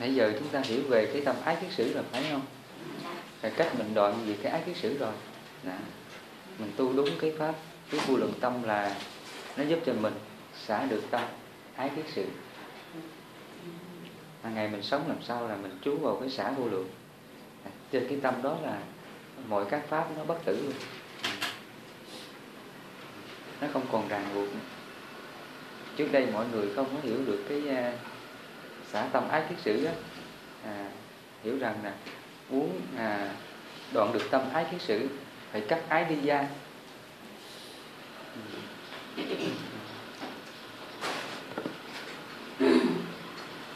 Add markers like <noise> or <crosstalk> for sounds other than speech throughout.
nãy giờ chúng ta hiểu về cái tâm ái kiến sử rồi phải không? Là cách mình đoạn về cái ái kiến sử rồi. Đó. mình tu đúng cái pháp cái vô lượng tâm là nó giúp cho mình xả được tâm ái kiến sử. Hàng ngày mình sống làm sao là mình trú vào cái xả vô lượng. À, trên cái tâm đó là mọi các pháp nó bất tử luôn. Nó không còn ràng buộc nữa. trước đây mọi người không có hiểu được cái à, xã tâm ái kiết sử á, à, hiểu rằng là muốn à, đoạn được tâm ái kiết sử phải cắt ái đi ra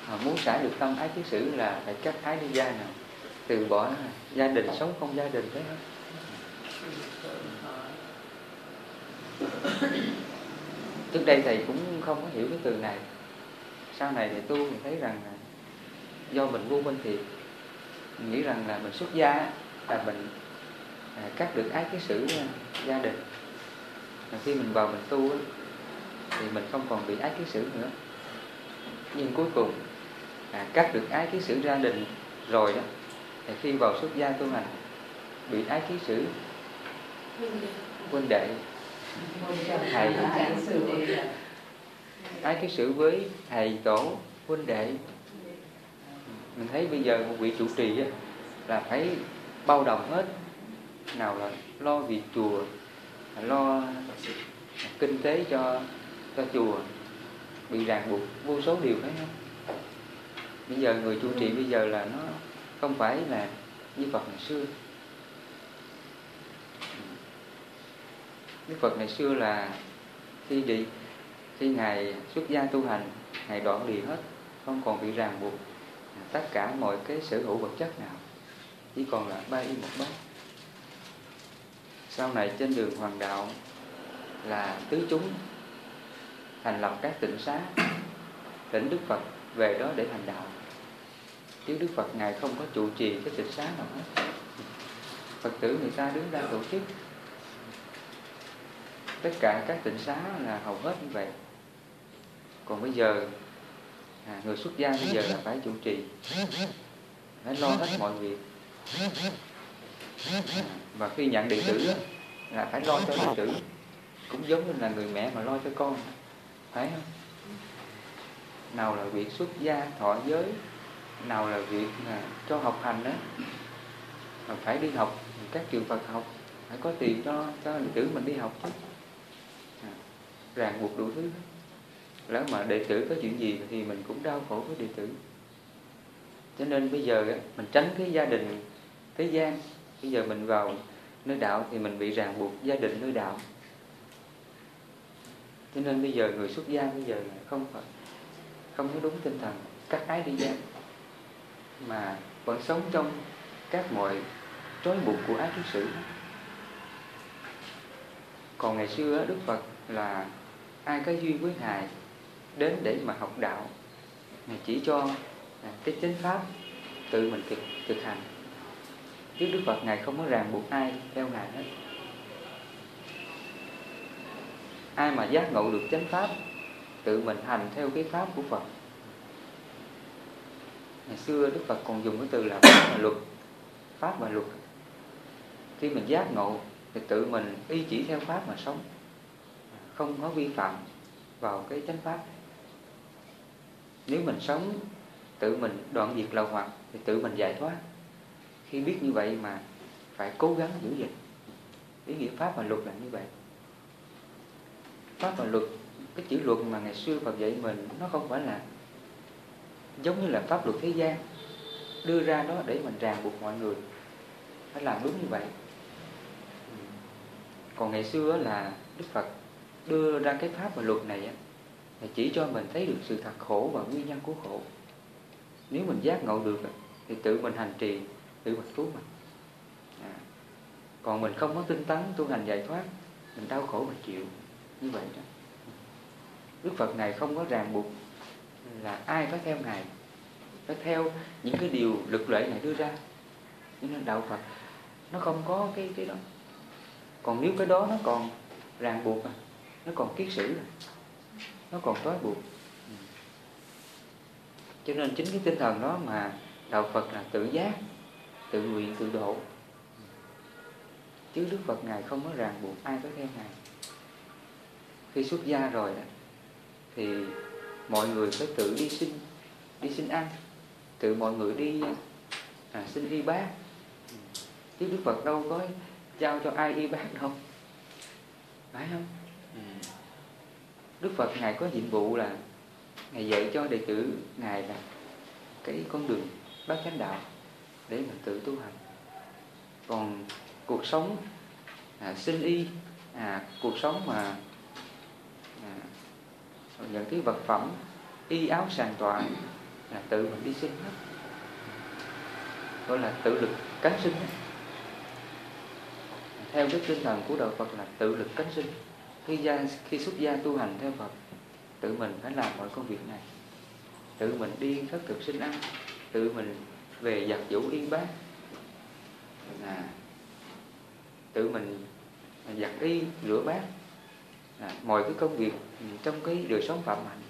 à, muốn xả được tâm ái kiết sử là phải cắt ái đi ra nào từ bỏ gia đình sống không gia đình đấy. Hết trước đây thầy cũng không có hiểu cái từ này sau này thì tu thì thấy rằng là do mình vô minh thì mình nghĩ rằng là mình xuất gia là mình à, cắt được ái cái sự à, gia đình. Mà khi mình vào mình tu thì mình không còn bị ái cái sự nữa. Nhưng cuối cùng à, cắt được ái cái sự gia đình rồi đó thì khi vào xuất gia tu hành bị ái ký sử huynh đệ. thầy ái cái xử với thầy tổ huynh đệ. Mình thấy bây giờ một vị chủ trì á, là phải bao đồng hết. Nào là lo việc chùa lo kinh tế cho cho chùa. Bị ràng buộc vô số điều phải không? Bây giờ người chủ trì bây giờ là nó không phải là như Phật ngày xưa. Đức Phật ngày xưa là khi đi khi ngài xuất gia tu hành, ngài đoạn lìa hết, không còn bị ràng buộc tất cả mọi cái sở hữu vật chất nào, chỉ còn là ba y một bát. Sau này trên đường hoàng đạo là tứ chúng thành lập các tỉnh xá, tỉnh Đức Phật về đó để hành đạo. Chứ Đức Phật Ngài không có trụ trì cái tịch xá nào hết. Phật tử người ta đứng ra tổ chức. Tất cả các tịnh xá là hầu hết như vậy còn bây giờ à, người xuất gia bây giờ là phải chủ trì phải lo hết mọi việc. À, và khi nhận đệ tử là phải lo cho đệ tử cũng giống như là người mẹ mà lo cho con phải không? Nào là việc xuất gia thọ giới nào là việc là cho học hành đó mà phải đi học các trường Phật học phải có tiền cho cho đệ tử mình đi học chứ. À, ràng buộc đủ thứ lỡ mà đệ tử có chuyện gì thì mình cũng đau khổ với đệ tử. Cho nên bây giờ mình tránh cái gia đình, thế gian. Bây giờ mình vào nơi đạo thì mình bị ràng buộc gia đình nơi đạo. Cho nên bây giờ người xuất gia bây giờ không phải, không có đúng tinh thần. Cắt ái đi gian. Mà vẫn sống trong các mọi trói buộc của ác kiến sử. Còn ngày xưa Đức Phật là ai có duyên với Ngài đến để mà học đạo. Ngài chỉ cho à, cái chánh pháp tự mình thực, thực hành. Chứ Đức Phật Ngài không có ràng buộc ai theo Ngài hết. Ai mà giác ngộ được chánh pháp tự mình hành theo cái pháp của Phật. Ngày xưa Đức Phật còn dùng cái từ là pháp và luật pháp và luật. Khi mình giác ngộ thì tự mình y chỉ theo pháp mà sống. Không có vi phạm vào cái chánh pháp nếu mình sống tự mình đoạn diệt lậu hoặc thì tự mình giải thoát. Khi biết như vậy mà phải cố gắng giữ gìn. Ý nghĩa pháp và luật là như vậy. Pháp và luật, cái chữ luật mà ngày xưa Phật dạy mình, nó không phải là giống như là pháp luật thế gian. Đưa ra đó để mình ràng buộc mọi người. Phải làm đúng như vậy. Còn ngày xưa là Đức Phật đưa ra cái pháp và luật này là chỉ cho mình thấy được sự thật khổ và nguyên nhân của khổ nếu mình giác ngộ được thì tự mình hành trì, tự mình cứu mình à. còn mình không có tinh tấn, tu hành giải thoát, mình đau khổ mình chịu như vậy đó Đức Phật này không có ràng buộc là ai phải theo Ngài, Phải theo những cái điều lực lệ Ngài đưa ra Nhưng Đạo Phật, Nó không có cái cái đó Còn nếu cái đó nó còn ràng buộc à, Nó còn kiết sử rồi. Nó còn trói buộc. Cho nên chính cái tinh thần đó mà đạo Phật là tự giác tự nguyện tự độ. Chứ Đức Phật ngài không có ràng buộc ai tới theo ngài. Khi xuất gia rồi đó, thì mọi người phải tự đi xin đi xin ăn. Tự mọi người đi à, xin y bác. Chứ Đức Phật đâu có giao cho ai y bác đâu. Phải không? Ừ. Đức Phật ngài có nhiệm vụ là ngài dạy cho đệ tử ngài là cái con đường bát chánh đạo để mà tự tu hành. Còn cuộc sống à, sinh y à, cuộc sống mà à, những cái vật phẩm y áo sàn tọa là tự mình đi sinh hết. Gọi là tự lực cánh sinh. Theo cái tinh thần của đạo Phật là tự lực cánh sinh khi gia khi xuất gia tu hành theo Phật tự mình phải làm mọi công việc này. Tự mình đi khất thực sinh ăn tự mình về giặt vũ y bác à, tự mình giặt y rửa bát. À, mọi cái công việc trong cái đời sống phạm hạnh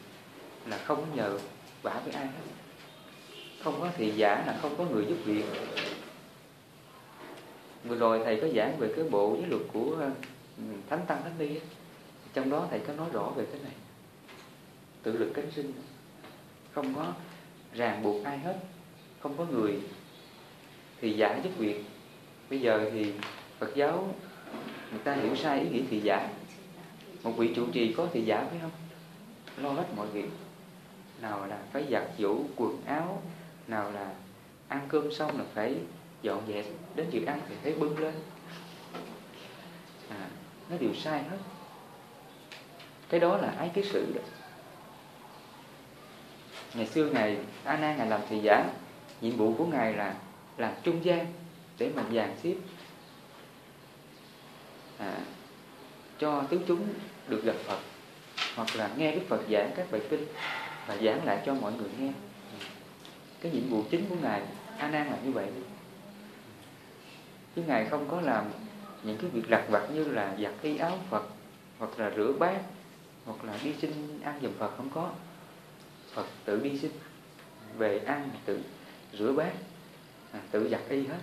là không nhờ vả với ai hết. Không có thị giả là không có người giúp việc. Vừa rồi thầy có giảng về cái bộ giới luật của ừ, thánh tăng thánh ni trong đó thầy có nói rõ về cái này. Tự lực cánh sinh. Không có ràng buộc ai hết. Không có người thì giả giúp việc. Bây giờ thì Phật giáo người ta hiểu sai ý nghĩa thị giả. Một vị chủ trì có thị giả phải không? Lo hết mọi việc. Nào là phải giặt giũ quần áo nào là ăn cơm xong là phải dọn dẹp. Đến việc ăn thì phải bưng lên. À, nó đều sai hết cái đó là ái cái sự đó. Ngày xưa ngài a nan ngài làm thầy giảng nhiệm vụ của ngài là làm trung gian để mà dàn xếp à, cho tứ chúng được gặp Phật hoặc là nghe Đức Phật giảng các bài kinh và giảng lại cho mọi người nghe. Cái nhiệm vụ chính của ngài a nan là như vậy. Chứ ngài không có làm những cái việc lặt vặt như là giặt y áo Phật hoặc là rửa bát hoặc là đi xin ăn dùm Phật không có. Phật tự đi xin về ăn tự rửa bát à, tự giặt y hết.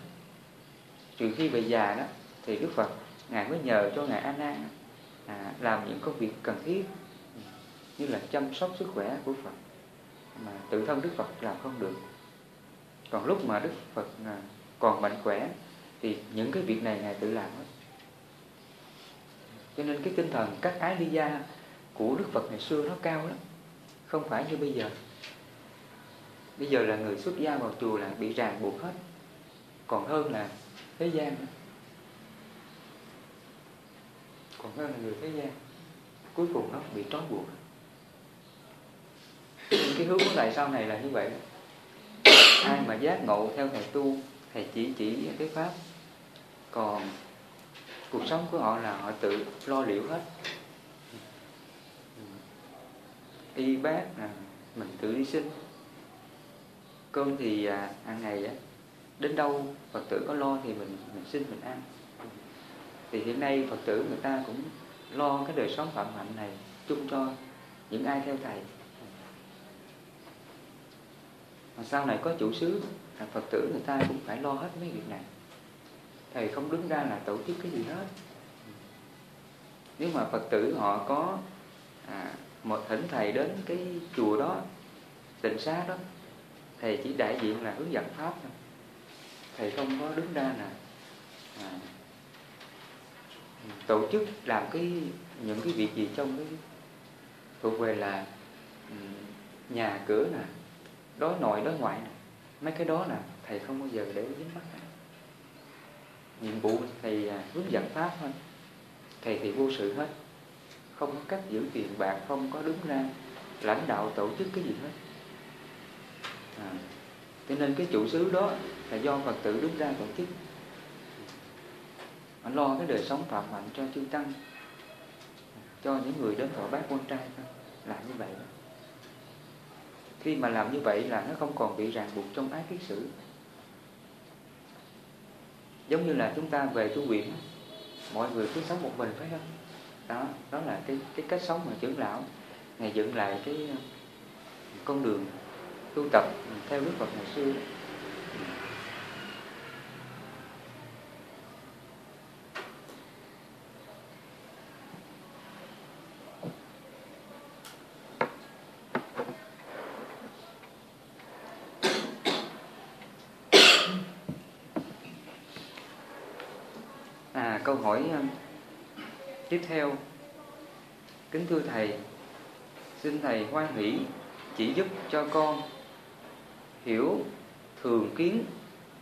Trừ khi về già đó thì Đức Phật ngài mới nhờ cho ngài A Nan à, làm những công việc cần thiết ừ, như là chăm sóc sức khỏe của Phật mà tự thân Đức Phật làm không được. Còn lúc mà Đức Phật à, còn mạnh khỏe thì những cái việc này ngài tự làm hết. Cho nên cái tinh thần các ái ly gia của Đức Phật ngày xưa nó cao lắm. Không phải như bây giờ. Bây giờ là người xuất gia vào chùa là bị ràng buộc hết. Còn hơn là thế gian còn hơn là người thế gian. Cuối cùng nó bị trói buộc. Cái hướng của lại sau này là như vậy. Ai mà giác ngộ theo thầy tu, thầy chỉ chỉ cái pháp. Còn cuộc sống của họ là họ tự lo liệu hết y bác à, mình tự đi xin. Cơm thì à, hàng ngày á đến đâu phật tử có lo thì mình mình xin mình ăn. Thì hiện nay phật tử người ta cũng lo cái đời sống phạm hạnh này chung cho những ai theo thầy. Mà sau này có chủ xứ à, phật tử người ta cũng phải lo hết mấy việc này. Thầy không đứng ra là tổ chức cái gì hết. Nếu mà phật tử họ có à, một thỉnh thầy đến cái chùa đó tịnh xá đó thầy chỉ đại diện là hướng dẫn pháp thôi. Thầy không có đứng ra là à, tổ chức làm cái những cái việc gì trong cái thuộc về là ừ, nhà cửa nè đối nội đối ngoại nè. Mấy cái đó là thầy không bao giờ để dính mắt này. nhiệm vụ thầy à, hướng dẫn pháp thôi. Thầy thì vô sự hết không có cách giữ tiền bạc không có đứng ra lãnh đạo tổ chức cái gì hết. À, cho nên cái chủ xứ đó là do Phật tử đứng ra tổ chức. Anh lo cái đời sống phạm hạnh cho chư tăng cho những người đến thọ bác quan trai thôi làm như vậy đó. khi mà làm như vậy là nó không còn bị ràng buộc trong ái kiết sử giống như là chúng ta về tu viện mọi người cứ sống một mình phải không? Đó đó là cái cái cách sống mà trưởng lão. Ngày dựng lại cái ờ, con đường tu tập theo Đức Phật ngày xưa À, câu hỏi ờ, tiếp theo Kính thưa Thầy Xin Thầy hoan hỷ chỉ giúp cho con hiểu thường kiến,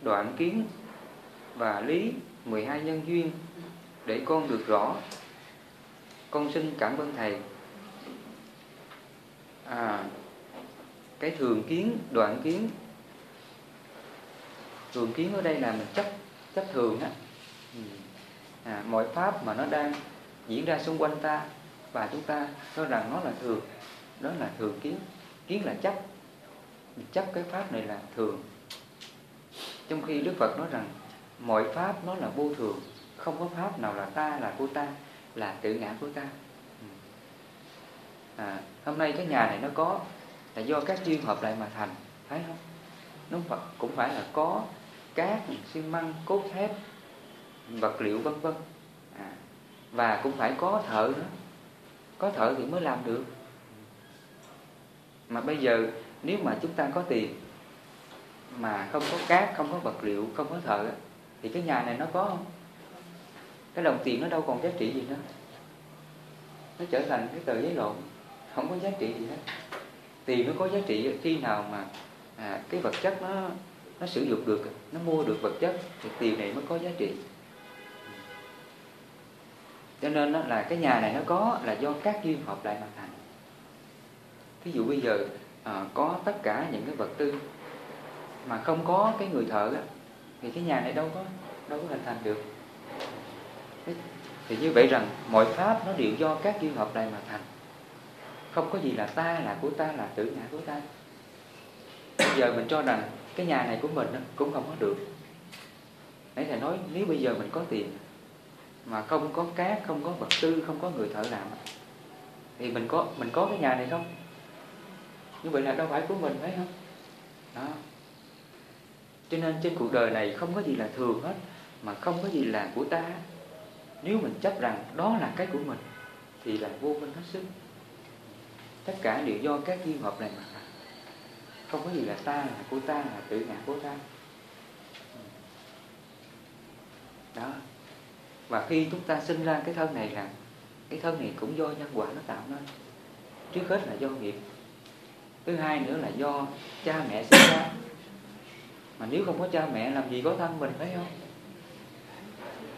đoạn kiến và lý 12 nhân duyên để con được rõ. Con xin cảm ơn Thầy. À, cái thường kiến, đoạn kiến thường kiến ở đây là mình chấp chấp thường á ừ. à, mọi pháp mà nó đang diễn ra xung quanh ta và chúng ta cho rằng nó là thường đó là thường kiến kiến là chấp. Mình chấp cái pháp này là thường. Trong khi Đức Phật nói rằng mọi pháp nó là vô thường không có pháp nào là ta là của ta là tự ngã của ta. Ừ. À, hôm nay cái nhà này nó có là do các duyên hợp lại mà thành thấy không? Nó Phật cũng phải là có cát xi măng cốt thép vật liệu vân vân và cũng phải có thợ nữa có thợ thì mới làm được. Mà bây giờ nếu mà chúng ta có tiền mà không có cát không có vật liệu không có thợ thì cái nhà này nó có không? Cái đồng tiền nó đâu còn giá trị gì nữa. Nó trở thành cái tờ giấy lộn không có giá trị gì hết. Tiền nó có giá trị khi nào mà à, cái vật chất nó nó sử dụng được nó mua được vật chất thì tiền này mới có giá trị cho nên đó là cái nhà này nó có là do các duyên hợp lại mà thành. Ví dụ bây giờ à, có tất cả những cái vật tư mà không có cái người thợ á, thì cái nhà này đâu có đâu có hình thành được. Thì như vậy rằng mọi pháp nó đều do các duyên hợp lại mà thành. Không có gì là ta là của ta là tự ngã của ta. Bây giờ mình cho rằng cái nhà này của mình cũng không có được. Nãy thầy nói nếu bây giờ mình có tiền mà không có cát, không có vật tư, không có người thợ làm thì mình có mình có cái nhà này không? Như vậy là đâu phải của mình, phải không? Đó. Cho nên trên cuộc đời này không có gì là thường hết, mà không có gì là của ta. Nếu mình chấp rằng đó là cái của mình, thì là vô minh hết sức. Tất cả đều do các duyên hợp này mà. Không có gì là ta là của ta, là tự ngã của ta. Đó và khi chúng ta sinh ra cái thân này là, cái thân này cũng do nhân quả nó tạo nên. Trước hết là do nghiệp. Thứ hai nữa là do cha mẹ sinh ra. Mà nếu không có cha mẹ, làm gì có thân mình, phải không?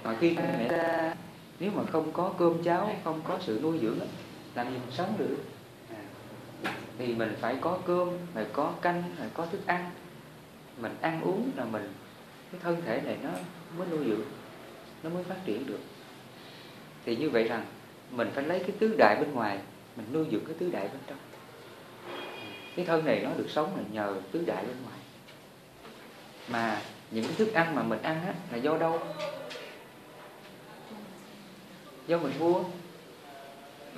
Mà khi cha mẹ ra, nếu mà không có cơm cháo, không có sự nuôi dưỡng làm gì mình sống được? À, thì mình phải có cơm, phải có canh, phải có thức ăn. Mình ăn uống là mình, cái thân thể này nó mới nuôi dưỡng nó mới phát triển được. Thì như vậy rằng mình phải lấy cái tứ đại bên ngoài mình nuôi dưỡng cái tứ đại bên trong. Cái thân này nó được sống là nhờ tứ đại bên ngoài. Mà những cái thức ăn mà mình ăn á, là do đâu? Do mình mua.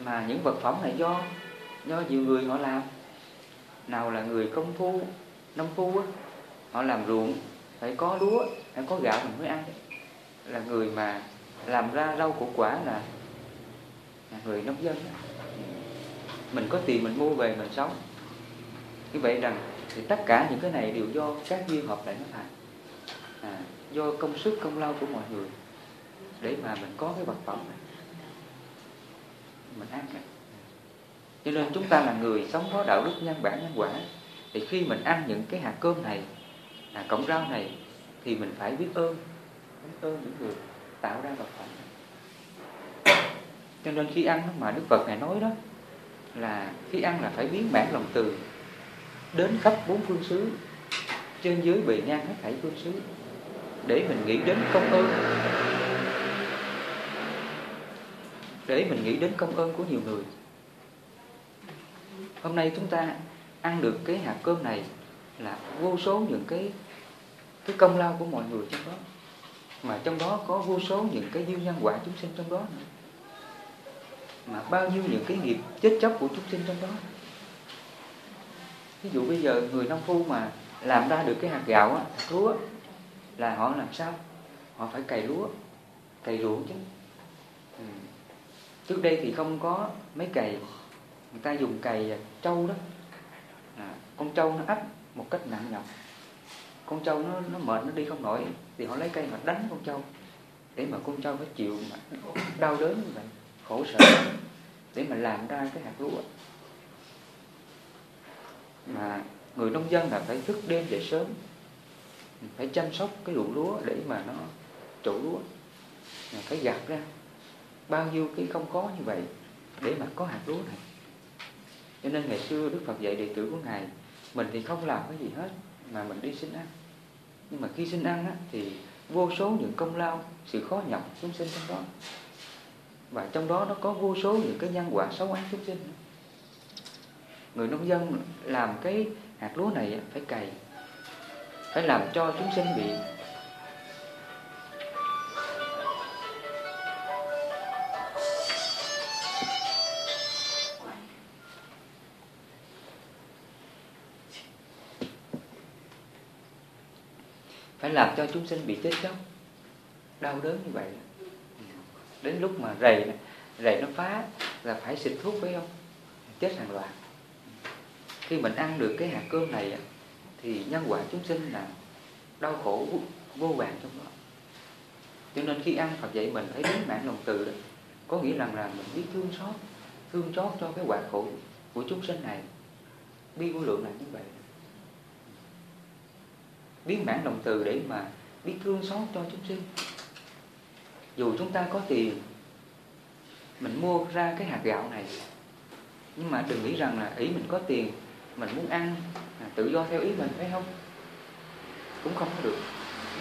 Mà những vật phẩm này do do nhiều người họ làm. Nào là người công phu nông phu á, họ làm ruộng phải có lúa phải có gạo mình mới ăn là người mà làm ra rau củ quả là, là người nông dân. Đó. mình có tiền mình mua về mình sống. Như vậy rằng thì tất cả những cái này đều do các duyên hợp lại nó thành. À, do công sức công lao của mọi người để mà mình có cái vật phẩm này. Mình ăn này. cho nên chúng ta là người sống có đạo đức nhân bản nhân quả. Thì khi mình ăn những cái hạt cơm này à, cọng rau này thì mình phải biết ơn biết ơn những người tạo ra vật phẩm cho nên khi ăn mà Đức Phật này nói đó, là khi ăn là phải biến bản lòng từ đến khắp bốn phương xứ. Trên dưới bề ngang hết thảy phương xứ, để mình nghĩ đến công ơn. Để mình nghĩ đến công ơn của nhiều người. Hôm nay chúng ta ăn được cái hạt cơm này là vô số những cái cái công lao của mọi người trong đó mà trong đó có vô số những cái duyên nhân quả chúng sinh trong đó. Nữa. mà bao nhiêu những cái nghiệp chết chóc của chúng sinh trong đó. Ví dụ bây giờ người nông phu mà làm ra được cái hạt gạo á, hạt lúa là họ làm sao? Họ phải cày lúa cày ruộng chứ. Ừ. trước đây thì không có mấy cày. Người ta dùng cày trâu đó. À, con trâu nó ấp một cách nặng nhọc con trâu nó nó mệt, nó đi không nổi. Thì họ lấy cây mà đánh con trâu để mà con trâu phải chịu mà đau đớn như vậy, khổ sở để mà làm ra cái hạt lúa. Mà người nông dân là phải thức đêm dậy sớm, phải chăm sóc cái ruộng lúa để mà nó trổ lúa. Phải gặt ra bao nhiêu cái không có như vậy để mà có hạt lúa này. Cho nên ngày xưa Đức Phật dạy đệ tử của Ngài, mình thì không làm cái gì hết mà mình đi xin ăn nhưng mà khi sinh ăn á, thì vô số những công lao sự khó nhọc chúng sinh trong đó. Và trong đó nó có vô số những cái nhân quả xấu ác chúng sinh. Người nông dân làm cái hạt lúa này phải cày phải làm cho chúng sinh bị làm cho chúng sinh bị chết chóc. Đau đớn như vậy. Đến lúc mà rầy rầy nó phá là phải xịt thuốc, phải không? Chết hàng loạt. Khi mình ăn được cái hạt cơm này thì nhân quả chúng sinh là đau khổ vô vàng trong đó. Cho nên khi ăn Phật dạy mình phải biến mạng lòng từ đó, có nghĩa rằng là mình biết thương xót thương xót cho cái quả khổ của chúng sinh này. Bi vô lượng là như vậy biến bản động từ để mà biết thương xót cho chúng sinh. Dù chúng ta có tiền mình mua ra cái hạt gạo này nhưng mà đừng nghĩ rằng là ý mình có tiền mình muốn ăn là tự do theo ý mình phải không? Cũng không có được.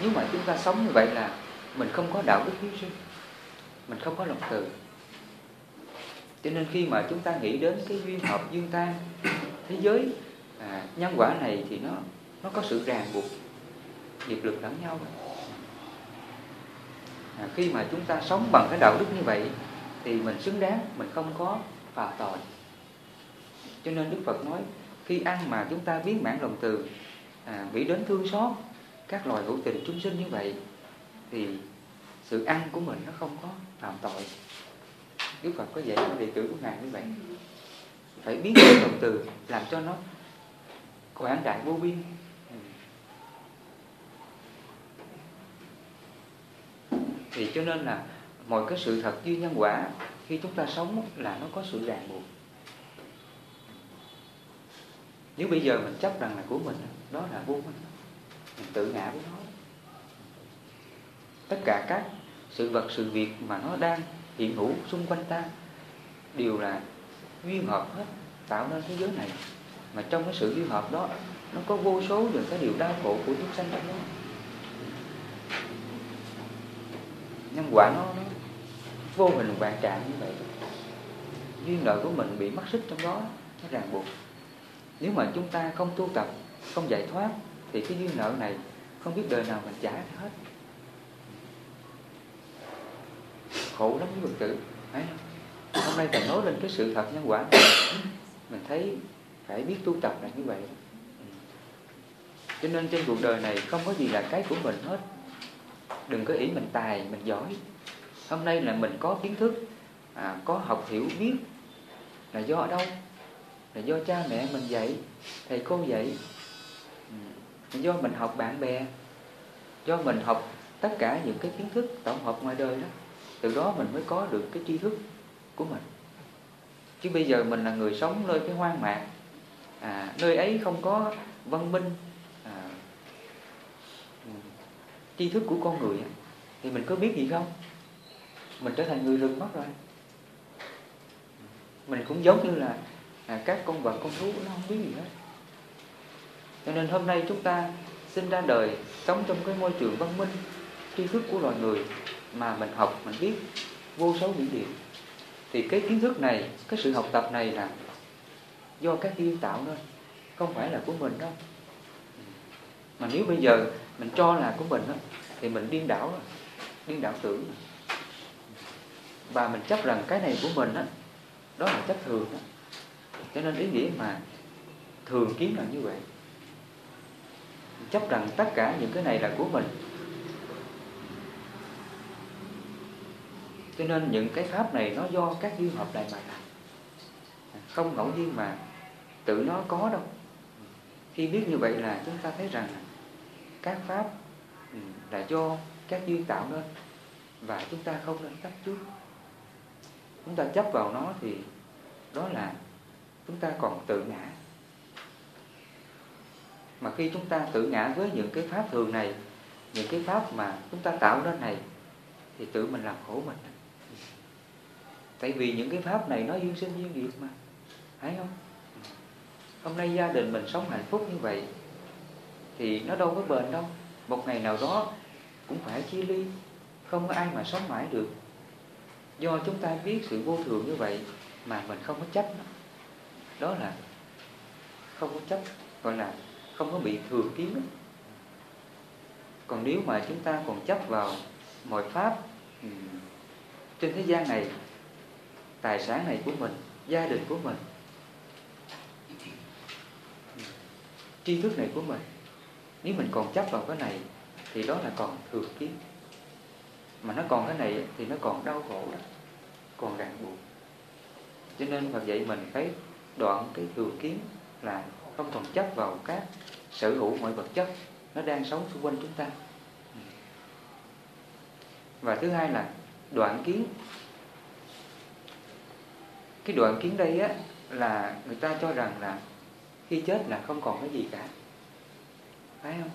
Nếu mà chúng ta sống như vậy là mình không có đạo đức hiếu sinh mình không có lòng từ. Cho nên khi mà chúng ta nghĩ đến cái duyên hợp dương tan thế giới à, nhân quả này thì nó nó có sự ràng buộc nghiệp lực lẫn nhau. À, khi mà chúng ta sống bằng cái đạo đức như vậy thì mình xứng đáng mình không có phạm tội. Cho nên Đức Phật nói khi ăn mà chúng ta biến mãn lòng từ à, nghĩ đến thương xót các loài hữu tình chúng sinh như vậy thì sự ăn của mình nó không có phạm tội. Đức Phật có dạy cho đệ tử của Ngài như vậy. Phải biến mãn lòng từ làm cho nó quảng đại vô biên. Thì cho nên là mọi cái sự thật duy nhân quả, khi chúng ta sống là nó có sự ràng buộc. Nếu bây giờ mình chấp rằng là của mình, đó là vô minh, mình tự ngã với nó. Tất cả các sự vật, sự việc mà nó đang hiện hữu xung quanh ta, đều là duyên hợp hết, tạo nên thế giới này. Mà trong cái sự duyên hợp đó, nó có vô số những cái điều đau khổ của chúng sanh trong đó. Nhân quả nó, nó vô hình vạn trạng như vậy. Duyên nợ của mình bị mắc xích trong đó nó ràng buộc. Nếu mà chúng ta không tu tập không giải thoát thì cái duyên nợ này không biết đời nào mình trả hết. Khổ lắm với Phật tử Đấy. hôm nay thầy nói lên cái sự thật nhân quả này, mình thấy phải biết tu tập là như vậy. Cho nên trên cuộc đời này không có gì là cái của mình hết đừng có ý mình tài mình giỏi. Hôm nay là mình có kiến thức à, có học hiểu biết. Là do ở đâu? Là do cha mẹ mình dạy thầy cô dạy. Ừ, do mình học bạn bè. Do mình học tất cả những cái kiến thức tổng hợp ngoài đời đó. Từ đó mình mới có được cái tri thức của mình. Chứ bây giờ mình là người sống nơi cái hoang mạc. À, nơi ấy không có văn minh à, ừ, tri thức của con người thì mình có biết gì không? Mình trở thành người rừng mất rồi. Mình cũng giống như là à, các con vật con thú nó không biết gì hết. Cho nên hôm nay chúng ta sinh ra đời sống trong cái môi trường văn minh tri thức của loài người mà mình học mình biết vô số những điều thì cái kiến thức này cái sự học tập này là do các thiên tạo nên không phải là của mình đâu. Mà nếu bây giờ mình cho là của mình đó, thì mình điên đảo điên đảo tưởng và mình chấp rằng cái này của mình đó, đó là chấp thường đó cho nên ý nghĩa mà thường kiến là như vậy. Chấp rằng tất cả những cái này là của mình. Cho nên những cái pháp này nó do các duyên hợp lại mà làm. Không ngẫu nhiên mà tự nó có đâu. Khi biết như vậy là chúng ta thấy rằng các pháp ừ, là do các duyên tạo nên và chúng ta không nên chấp trước. Chúng ta chấp vào nó thì đó là chúng ta còn tự ngã. Mà khi chúng ta tự ngã với những cái pháp thường này, những cái pháp mà chúng ta tạo ra này, thì tự mình làm khổ mình. Tại vì những cái pháp này nó duyên sinh duyên diệt mà. Thấy không? Hôm nay gia đình mình sống hạnh phúc như vậy thì nó đâu có bền đâu. Một ngày nào đó cũng phải chia ly, không có ai mà sống mãi được. Do chúng ta biết sự vô thường như vậy mà mình không có chấp nó. Đó là không có chấp, gọi là không có bị thừa kiến còn nếu mà chúng ta còn chấp vào mọi pháp ừ, trên thế gian này, tài sản này của mình, gia đình của mình ừ, tri thức này của mình nếu mình còn chấp vào cái này, thì đó là còn thừa kiến. Mà nó còn cái này thì nó còn đau khổ đó, còn ràng buộc. Cho nên Phật dạy mình phải đoạn cái thừa kiến là không còn chấp vào các sở hữu mọi vật chất, nó đang sống xung quanh chúng ta. Và thứ hai là đoạn kiến. Cái đoạn kiến đây á, là người ta cho rằng là khi chết là không còn cái gì cả phải không?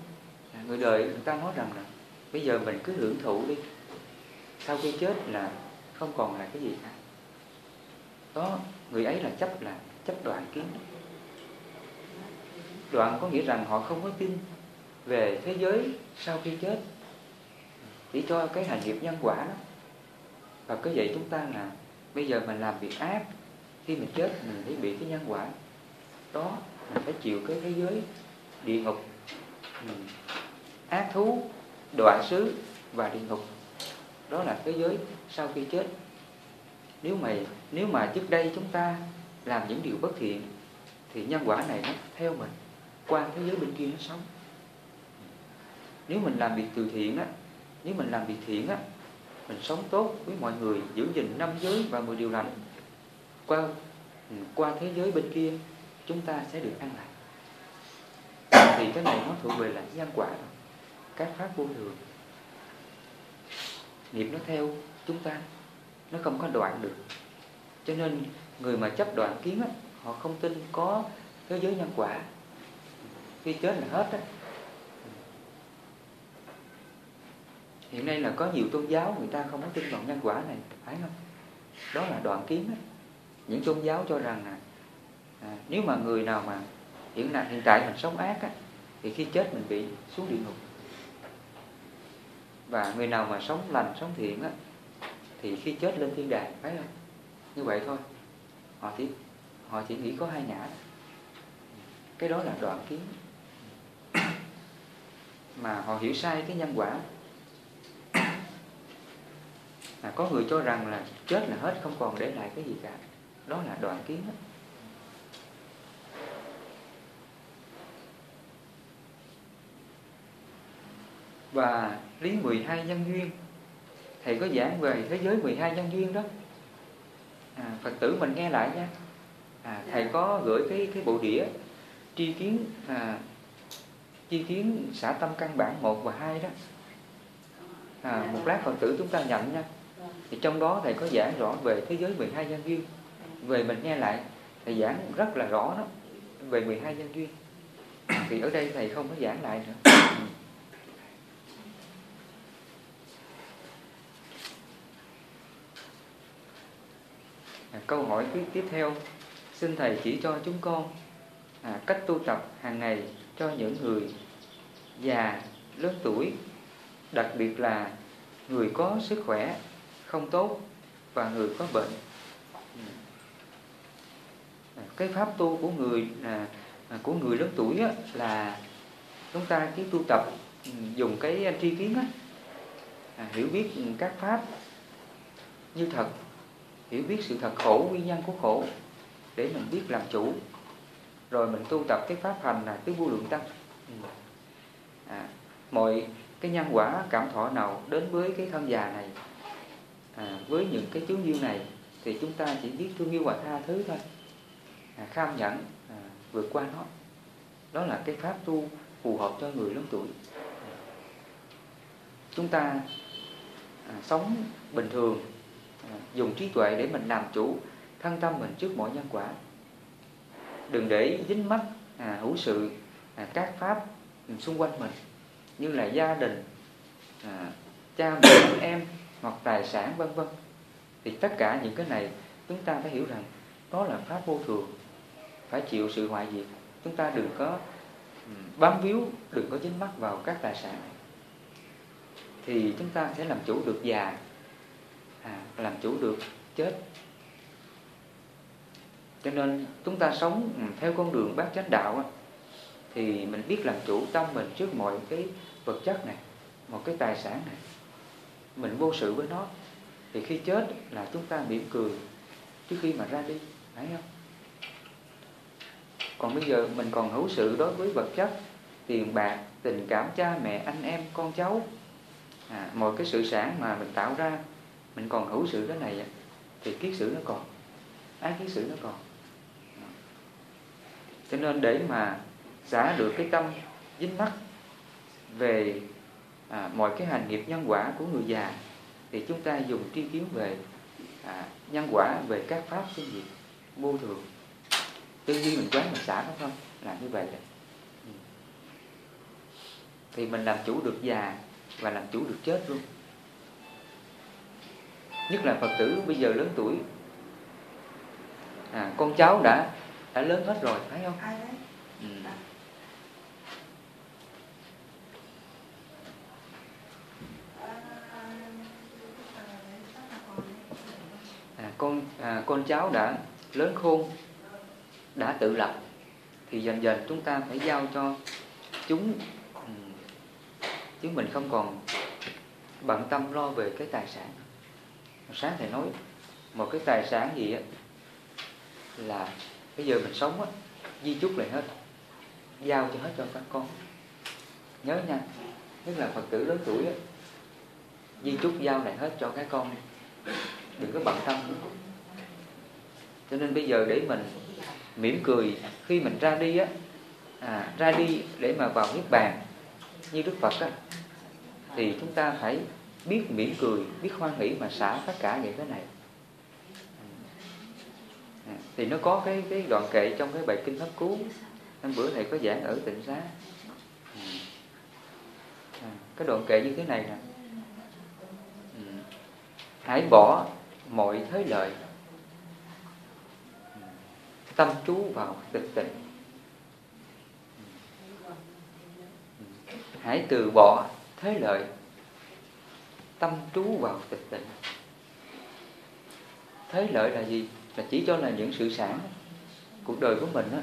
À, người đời người ta nói rằng là bây giờ mình cứ hưởng thụ đi. Sau khi chết là không còn là cái gì cả đó người ấy là chấp là chấp đoạn kiến. Đoạn có nghĩa rằng họ không có tin về thế giới sau khi chết. Chỉ cho cái hành nghiệp nhân quả đó. Và cứ vậy chúng ta là bây giờ mình làm việc ác, khi mình chết mình phải bị cái nhân quả đó, mình phải chịu cái thế giới địa ngục Ừ. ác thú, đọa xứ và địa ngục đó là thế giới sau khi chết. Nếu mà nếu mà trước đây chúng ta làm những điều bất thiện, thì nhân quả này nó theo mình, qua thế giới bên kia nó sống. Nếu mình làm việc từ thiện á, nếu mình làm việc thiện á, mình sống tốt với mọi người, giữ gìn năm giới và mười điều lành, qua ừ, qua thế giới bên kia, chúng ta sẽ được an lạc thì cái này nó thuộc về là nhân quả các pháp vô thường. Nghiệp nó theo chúng ta. Nó không có đoạn được. Cho nên người mà chấp đoạn kiến á, họ không tin có thế giới nhân quả. Khi chết là hết á. Hiện nay là có nhiều tôn giáo người ta không có tin vào nhân quả này phải không? Đó là đoạn kiến á. những tôn giáo cho rằng là à, nếu mà người nào mà hiện tại hiện tại mình sống ác á, thì khi chết mình bị xuống địa ngục. Và người nào mà sống lành sống thiện á, thì khi chết lên thiên đàng phải không? Như vậy thôi. Họ chỉ họ chỉ nghĩ có hai ngã. Cái đó là đoạn kiến. <coughs> Mà họ hiểu sai cái nhân quả. Là có người cho rằng là chết là hết không còn để lại cái gì cả. Đó là đoạn kiến đó. Và lý 12 nhân duyên. Thầy có giảng về thế giới 12 nhân duyên đó. À, phật tử mình nghe lại nha. À, thầy có gửi cái cái bộ đĩa tri kiến à, tri kiến xã tâm căn bản 1 và 2 đó. À, một lát phật tử chúng ta nhận nha. Thì trong đó thầy có giảng rõ về thế giới 12 nhân duyên. Về mình nghe lại thầy giảng rất là rõ đó về 12 nhân duyên. Thì ở đây thầy không có giảng lại nữa. À, câu hỏi tiếp tiếp theo. Xin thầy chỉ cho chúng con à, cách tu tập hàng ngày cho những người già lớn tuổi đặc biệt là người có sức khỏe không tốt và người có bệnh. À, cái pháp tu của người à, à của người lớn tuổi á, là chúng ta cái tu tập ừ, dùng cái tri kiến á, à, hiểu biết các pháp như thật hiểu biết sự thật khổ nguyên nhân của khổ để mình biết làm chủ. Rồi mình tu tập cái pháp hành là tứ vô lượng tâm. Ừ. à, mọi cái nhân quả cảm thọ nào đến với cái thân già này à, với những cái chướng duyên này thì chúng ta chỉ biết thương yêu và tha thứ thôi. À, kham nhẫn à, vượt qua nó. Đó là cái pháp tu phù hợp cho người lớn tuổi. Chúng ta à, sống bình thường dùng trí tuệ để mình làm chủ thân tâm mình trước mọi nhân quả. Đừng để dính mắt, à, hữu sự à, các pháp xung quanh mình như là gia đình à, cha mẹ anh <coughs> em hoặc tài sản vân vân. Thì tất cả những cái này chúng ta phải hiểu rằng đó là pháp vô thường. Phải chịu sự hoại diệt. Chúng ta đừng có ừ, bám víu đừng có dính mắt vào các tài sản này. Thì chúng ta sẽ làm chủ được già à, làm chủ được chết. Cho nên chúng ta sống ừ, theo con đường bát chánh đạo thì mình biết làm chủ tâm mình trước mọi cái vật chất này một cái tài sản này. Mình vô sự với nó thì khi chết là chúng ta mỉm cười trước khi mà ra đi phải không? Còn bây giờ mình còn hữu sự đối với vật chất tiền bạc tình cảm cha mẹ anh em con cháu. À, mọi cái sự sản mà mình tạo ra mình còn hữu sự cái này thì kiết sử nó còn. Ái kiết sử nó còn. Cho nên để mà xả được cái tâm dính mắc về à, mọi cái hành nghiệp nhân quả của người già thì chúng ta dùng tri kiến về à, nhân quả về các pháp sinh diệt vô thường. Tư duy mình quán mình xả nó không là như vậy đấy ừ. thì mình làm chủ được già và làm chủ được chết luôn nhất là phật tử bây giờ lớn tuổi. À, con cháu đã đã lớn hết rồi thấy không? Ừ. à, con à, con cháu đã lớn khôn đã tự lập thì dần dần chúng ta phải giao cho chúng ừ, chứ mình không còn bận tâm lo về cái tài sản sáng thầy nói một cái tài sản gì á là bây giờ mình sống á di chúc lại hết giao cho hết cho các con. Nhớ nha nhất là phật tử lớn tuổi á di chúc giao lại hết cho các con đừng có bận tâm. Cho nên bây giờ để mình mỉm cười khi mình ra đi á à, ra đi để mà vào niết bàn như đức phật á thì chúng ta phải biết mỉm cười biết hoan hỷ mà xả tất cả những cái này. À, thì nó có cái cái đoạn kệ trong cái bài kinh pháp cú. Năm bữa thầy có giảng ở tịnh xá. À, à cái đoạn kệ như thế này nè. Ừ. Hãy bỏ mọi thế lợi. Ừ. Tâm chú vào tịch tịnh. Ừ. Hãy từ bỏ thế lợi tâm trú vào tịch tịnh thế lợi là gì? Là chỉ cho là những sự sản cuộc đời của mình đó,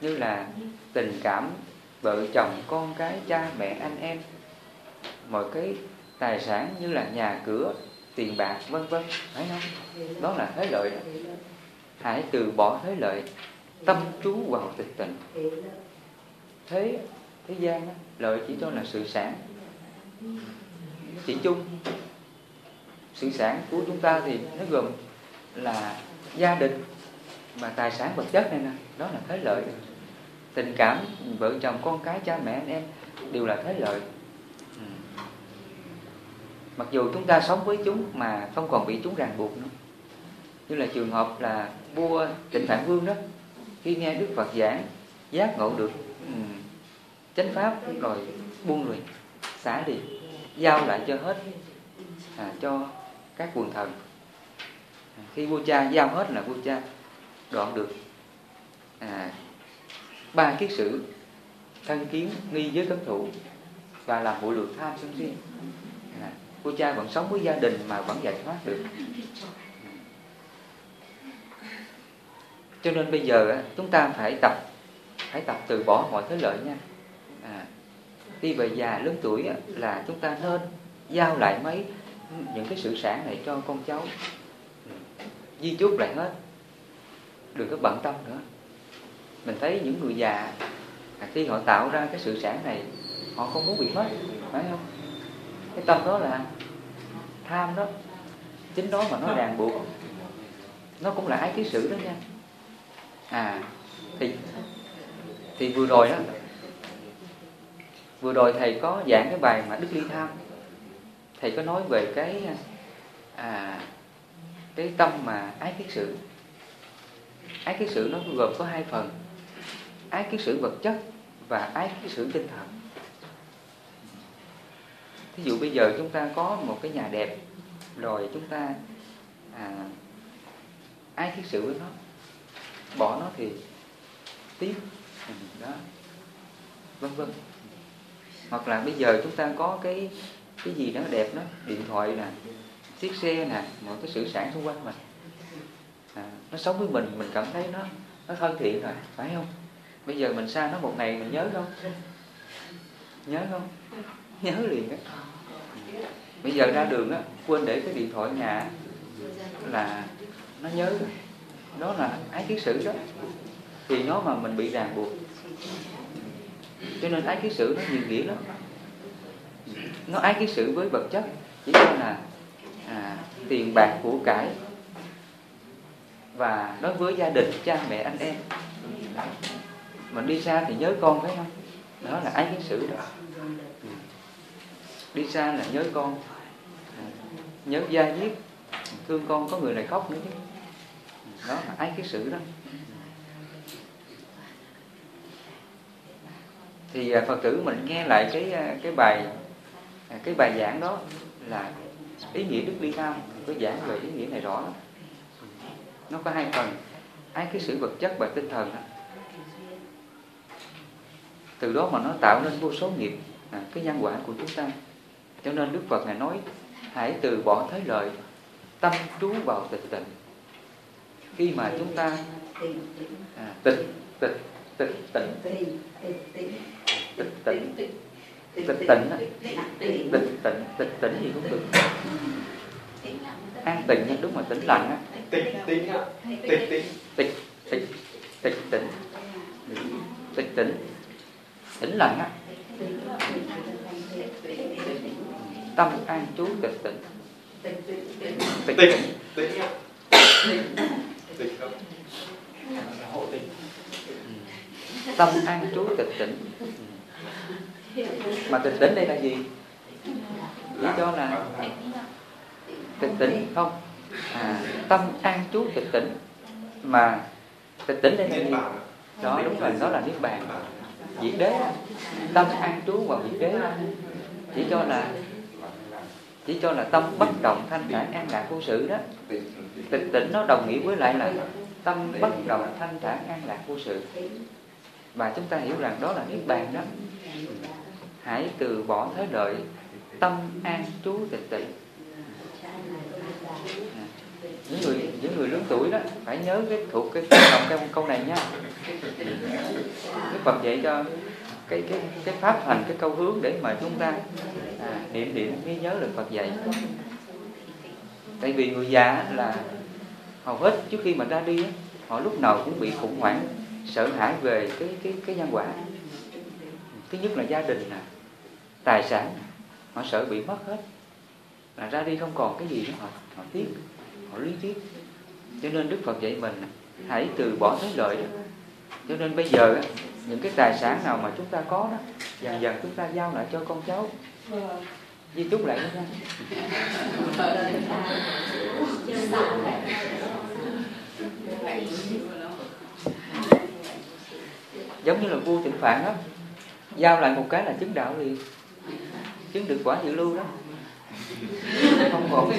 như là tình cảm vợ chồng con cái cha mẹ anh em mọi cái tài sản như là nhà cửa tiền bạc vân vân phải không? Đó là thế lợi. Đó. hãy từ bỏ thế lợi tâm trú vào tịch tịnh thế thế gian đó, lợi chỉ cho là sự sản chỉ chung sự sản của chúng ta thì nó gồm là gia đình mà tài sản vật chất này nè, đó là thế lợi. Tình cảm vợ chồng con cái, cha mẹ, anh em đều là thế lợi. Ừ. mặc dù chúng ta sống với chúng mà không còn bị chúng ràng buộc nữa. Như là trường hợp là vua trịnh phạn vương đó, khi nghe đức phật giảng, giác ngộ được ừ, chánh pháp rồi buông rồi xả đi giao lại cho hết à, cho các quần thần. À, khi vua cha giao hết là vua cha đoạn được à, ba kiết sử thân kiến nghi giới cấm thủ và làm hội lượng tham sân si. À, vua cha vẫn sống với gia đình mà vẫn giải thoát được. Cho nên bây giờ chúng ta phải tập phải tập từ bỏ mọi thế lợi nha. à, khi về già lớn tuổi là chúng ta nên giao lại mấy những cái sự sản này cho con cháu. Di chúc lại hết. Đừng có bận tâm nữa. Mình thấy những người già à, khi họ tạo ra cái sự sản này, họ không muốn bị mất, phải không? Cái tâm đó là tham đó. Chính đó mà nó ràng buộc. Nó cũng là ái ký sự đó nha. À thì thì vừa rồi đó vừa rồi thầy có giảng cái bài mà đức ly tham. Thầy có nói về cái à cái tâm mà ái kiết sự ái kiết sự nó gồm có hai phần. Ái kiết sự vật chất và ái kiết sự tinh thần. Thí dụ bây giờ chúng ta có một cái nhà đẹp rồi chúng ta à, ái kiết sự với nó. Bỏ nó thì tiếc. Ừ, đó. Vân vân hoặc là bây giờ chúng ta có cái cái gì đó đẹp đó điện thoại nè chiếc xe nè mọi cái sự sản xung quanh mình. À, nó sống với mình mình cảm thấy nó nó thân thiện rồi phải không? Bây giờ mình xa nó một ngày mình nhớ không? Nhớ không? Nhớ liền á. Bây giờ ra đường á quên để cái điện thoại nhà là nó nhớ rồi. Đó là ái kiến sử đó. Thì nó mà mình bị ràng buộc cho nên ái kiến sự nó nhiều nghĩa lắm. Nó ái kiến sự với vật chất. Chỉ cho là à, tiền bạc của cải. Và đối với gia đình cha mẹ anh em. Mình đi xa thì nhớ con phải không? Đó là ái kiến sự đó. Đi xa là nhớ con. Nhớ gia diết. Thương con có người này khóc nữa chứ. Đó là ái kiến sự đó. Thì phật tử mình nghe lại cái cái bài cái bài giảng đó là ý nghĩa đức ly tham có giảng về ý nghĩa này rõ lắm nó có hai phần ái cái sự vật chất và tinh thần đó. từ đó mà nó tạo nên vô số nghiệp à, cái nhân quả của chúng ta cho nên đức phật ngài nói hãy từ bỏ thế lợi tâm trú vào tịch tịnh khi mà chúng ta à, tịch tịch tịch tịnh tịch tịnh tịch tịnh tịch tịnh tịch tịnh gì cũng được. An tịnh nhưng đúng mà tĩnh lặng á. Tịch tĩnh á tịch tĩnh. Tịch tịch tịch tịnh tịch tịnh tĩnh lặng á. Tâm an trú tịch tĩnh. Tịch tịch tâm an trú tịch tịnh mà tịch tỉnh đây là gì? Chỉ cho là tịch tỉnh không? À, tâm an trú tịch tỉnh. Mà tịch tỉnh đây là gì? Đó đúng rồi đó là niết bàn. Diệt đế tâm an trú vào diệt đế. Chỉ cho là chỉ cho là tâm bất động thanh thản an lạc vô sự đó. Tịch tỉnh nó đồng nghĩa với lại là tâm bất động thanh thản an lạc vô sự. Và chúng ta hiểu rằng đó là niết bàn đó hãy từ bỏ thế lợi tâm an trú tịch tịnh những người những người lớn tuổi đó phải nhớ cái thuộc cái đọc cái câu này nha. Đức Phật dạy cho cái cái cái pháp thành cái câu hướng để mà chúng ta à, niệm niệm ghi nhớ được Phật dạy. Tại vì người già là hầu hết trước khi mà ra đi họ lúc nào cũng bị khủng hoảng sợ hãi về cái cái cái nhân quả thứ nhất là gia đình nè tài sản nè, họ sợ bị mất hết. Là ra đi không còn cái gì nữa họ họ tiếc họ lý tiếc. Cho nên Đức Phật dạy mình hãy từ bỏ thế lợi đó. Cho nên bây giờ những cái tài sản nào mà chúng ta có đó dần dần chúng ta giao lại cho con cháu. Di chúc lại nha giống như là vua tịnh phạn đó giao lại một cái là chứng đạo liền. Chứng được quả dự lưu đó. Không còn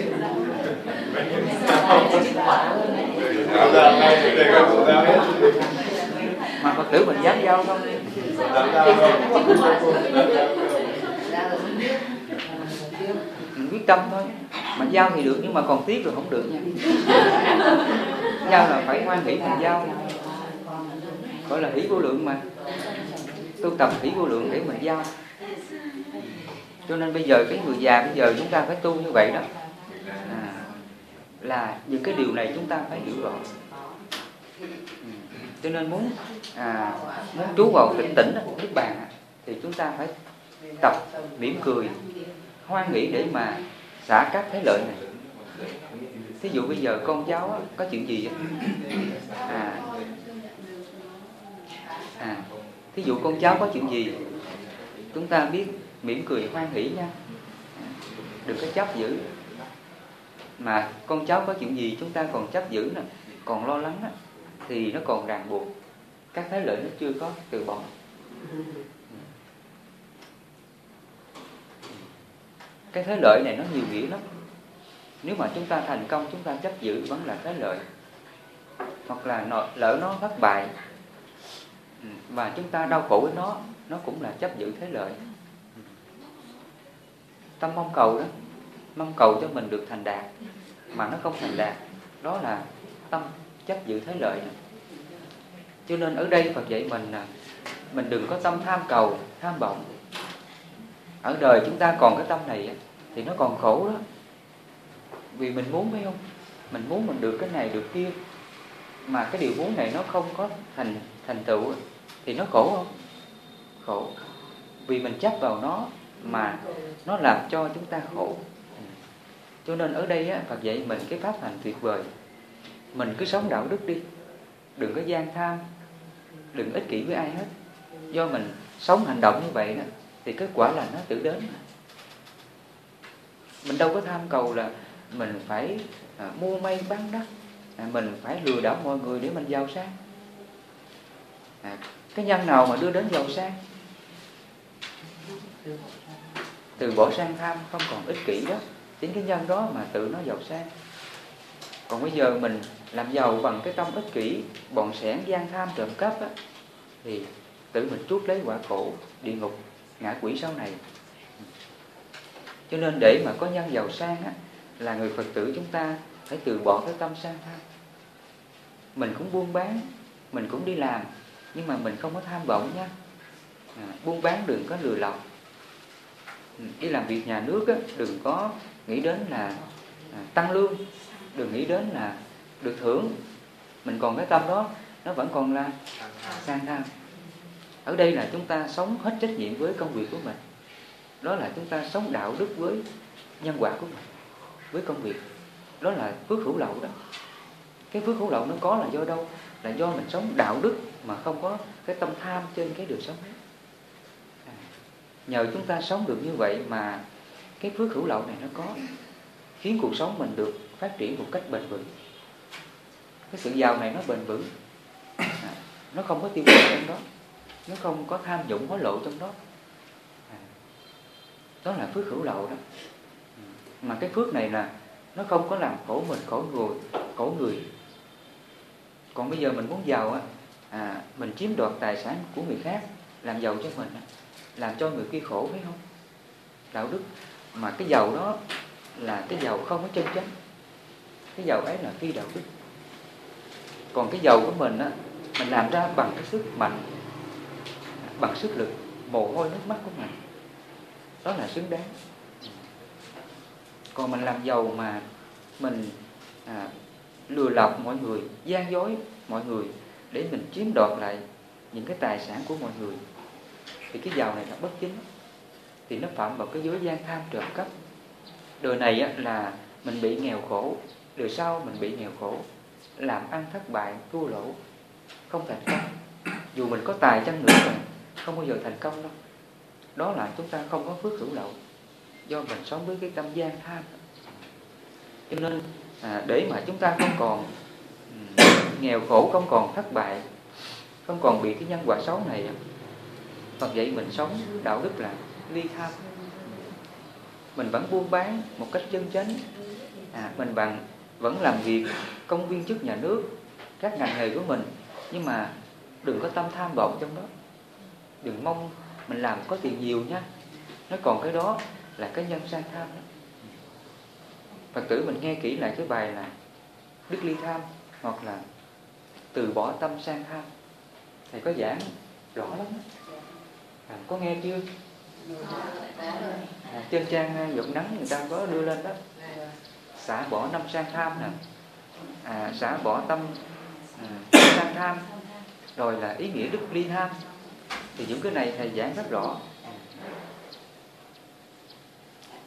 mà phật tử mình dám giao không? Mình quyết tâm thôi. Mà giao thì được nhưng mà còn tiếc rồi không được. Nha giao là phải hoan hỷ thành giao. Gọi là hỷ vô lượng mà tu tập hỷ vô lượng để mình giao. Cho nên bây giờ cái người già bây giờ chúng ta phải tu như vậy đó. À, là những cái điều này chúng ta phải hiểu rõ. Ừ. Cho nên muốn à, muốn trú vào tĩnh tỉnh nước bàn thì chúng ta phải tập mỉm cười hoan nghĩ để mà xả các thế lợi này. Thí dụ bây giờ con cháu có chuyện gì à à thí dụ con cháu có chuyện gì, chúng ta biết mỉm cười, hoan hỷ nha. Đừng có chấp giữ. Mà con cháu có chuyện gì chúng ta còn chấp giữ nè, còn lo lắng thì nó còn ràng buộc. Các thế lợi nó chưa có từ bỏ. Cái thế lợi này nó nhiều nghĩa lắm. Nếu mà chúng ta thành công, chúng ta chấp giữ vẫn là thế lợi. Hoặc là lỡ nó thất bại và chúng ta đau khổ với nó nó cũng là chấp giữ thế lợi. Tâm mong cầu đó, mong cầu cho mình được thành đạt, mà nó không thành đạt, đó là tâm chấp giữ thế lợi này. cho nên ở đây Phật dạy mình là mình đừng có tâm tham cầu, tham vọng. Ở đời chúng ta còn cái tâm này thì nó còn khổ đó. Vì mình muốn phải không? Mình muốn mình được cái này, được kia. Mà cái điều muốn này nó không có thành thành tựu thì nó khổ không? Khổ. Vì mình chấp vào nó mà nó làm cho chúng ta khổ. Cho nên ở đây á, Phật dạy mình cái pháp hành tuyệt vời. Mình cứ sống đạo đức đi. Đừng có gian tham. Đừng ích kỷ với ai hết. Do mình sống hành động như vậy đó thì kết quả là nó tự đến. Mình đâu có tham cầu là mình phải à, mua may bán đất. À, mình phải lừa đảo mọi người để mình giàu sang. À, cái nhân nào mà đưa đến giàu sang? Từ bỏ sang tham không còn ích kỷ đó. Chính cái nhân đó mà tự nó giàu sang. Còn bây giờ mình làm giàu bằng cái tâm ích kỷ bọn sẻn gian tham trộm cắp á, thì tự mình chuốc lấy quả khổ địa ngục ngã quỷ sau này. Cho nên để mà có nhân giàu sang á, là người Phật tử chúng ta phải từ bỏ cái tâm sang tham. Mình cũng buôn bán mình cũng đi làm nhưng mà mình không có tham vọng nha. À, buôn bán đừng có lừa lọc. Ừ, Đi làm việc nhà nước á, đừng có nghĩ đến là à, tăng lương đừng nghĩ đến là được thưởng. Mình còn cái tâm đó nó vẫn còn là sang tham. Ở đây là chúng ta sống hết trách nhiệm với công việc của mình. Đó là chúng ta sống đạo đức với nhân quả của mình với công việc. Đó là phước hữu lậu đó. Cái phước hữu lậu nó có là do đâu? Là do mình sống đạo đức mà không có cái tâm tham trên cái đường sống ấy. À, nhờ chúng ta sống được như vậy mà cái phước hữu lậu này nó có khiến cuộc sống mình được phát triển một cách bền vững. Cái sự giàu này nó bền vững. À, nó không có tiêu cực trong đó. Nó không có tham dụng hối lộ trong đó. À, đó là phước hữu lậu đó. Mà cái phước này là nó không có làm khổ mình khổ người khổ người. Còn bây giờ mình muốn giàu á à, mình chiếm đoạt tài sản của người khác làm giàu cho mình à? làm cho người kia khổ phải không? Đạo đức. Mà cái giàu đó là cái giàu không có chân chánh. Cái giàu ấy là phi đạo đức. Còn cái giàu của mình á mình làm ra bằng cái sức mạnh bằng sức lực mồ hôi nước mắt của mình. Đó là xứng đáng. Còn mình làm giàu mà mình à, lừa lọc mọi người gian dối mọi người để mình chiếm đoạt lại những cái tài sản của mọi người. Thì cái giàu này là bất chính thì nó phạm vào cái giới gian tham trộm cắp. Đời này á, là mình bị nghèo khổ đời sau mình bị nghèo khổ làm ăn thất bại thua lỗ không thành công. Dù mình có tài chăng nữa mà không bao giờ thành công đâu. Đó là chúng ta không có phước hữu lậu do mình sống với cái tâm gian tham. Cho nên à, để mà chúng ta không còn nghèo khổ không còn thất bại không còn bị cái nhân quả xấu này Phật vậy mình sống đạo đức là ly tham. Mình vẫn buôn bán một cách chân chánh. À, mình bằng vẫn làm việc công viên chức nhà nước các ngành nghề của mình. Nhưng mà đừng có tâm tham vọng trong đó. Đừng mong mình làm có tiền nhiều nha. Nó còn cái đó là cái nhân sang tham đó. Phật tử mình nghe kỹ lại cái bài là Đức ly tham hoặc là từ bỏ tâm sang tham Thầy có giảng rõ lắm à, Có nghe chưa? À, trên trang à, Dục Nắng người ta có đưa lên đó. Xả bỏ năm sang tham nè. À, Xả bỏ tâm à, sang tham. Rồi là ý nghĩa đức ly tham. Thì những cái này thầy giảng rất rõ.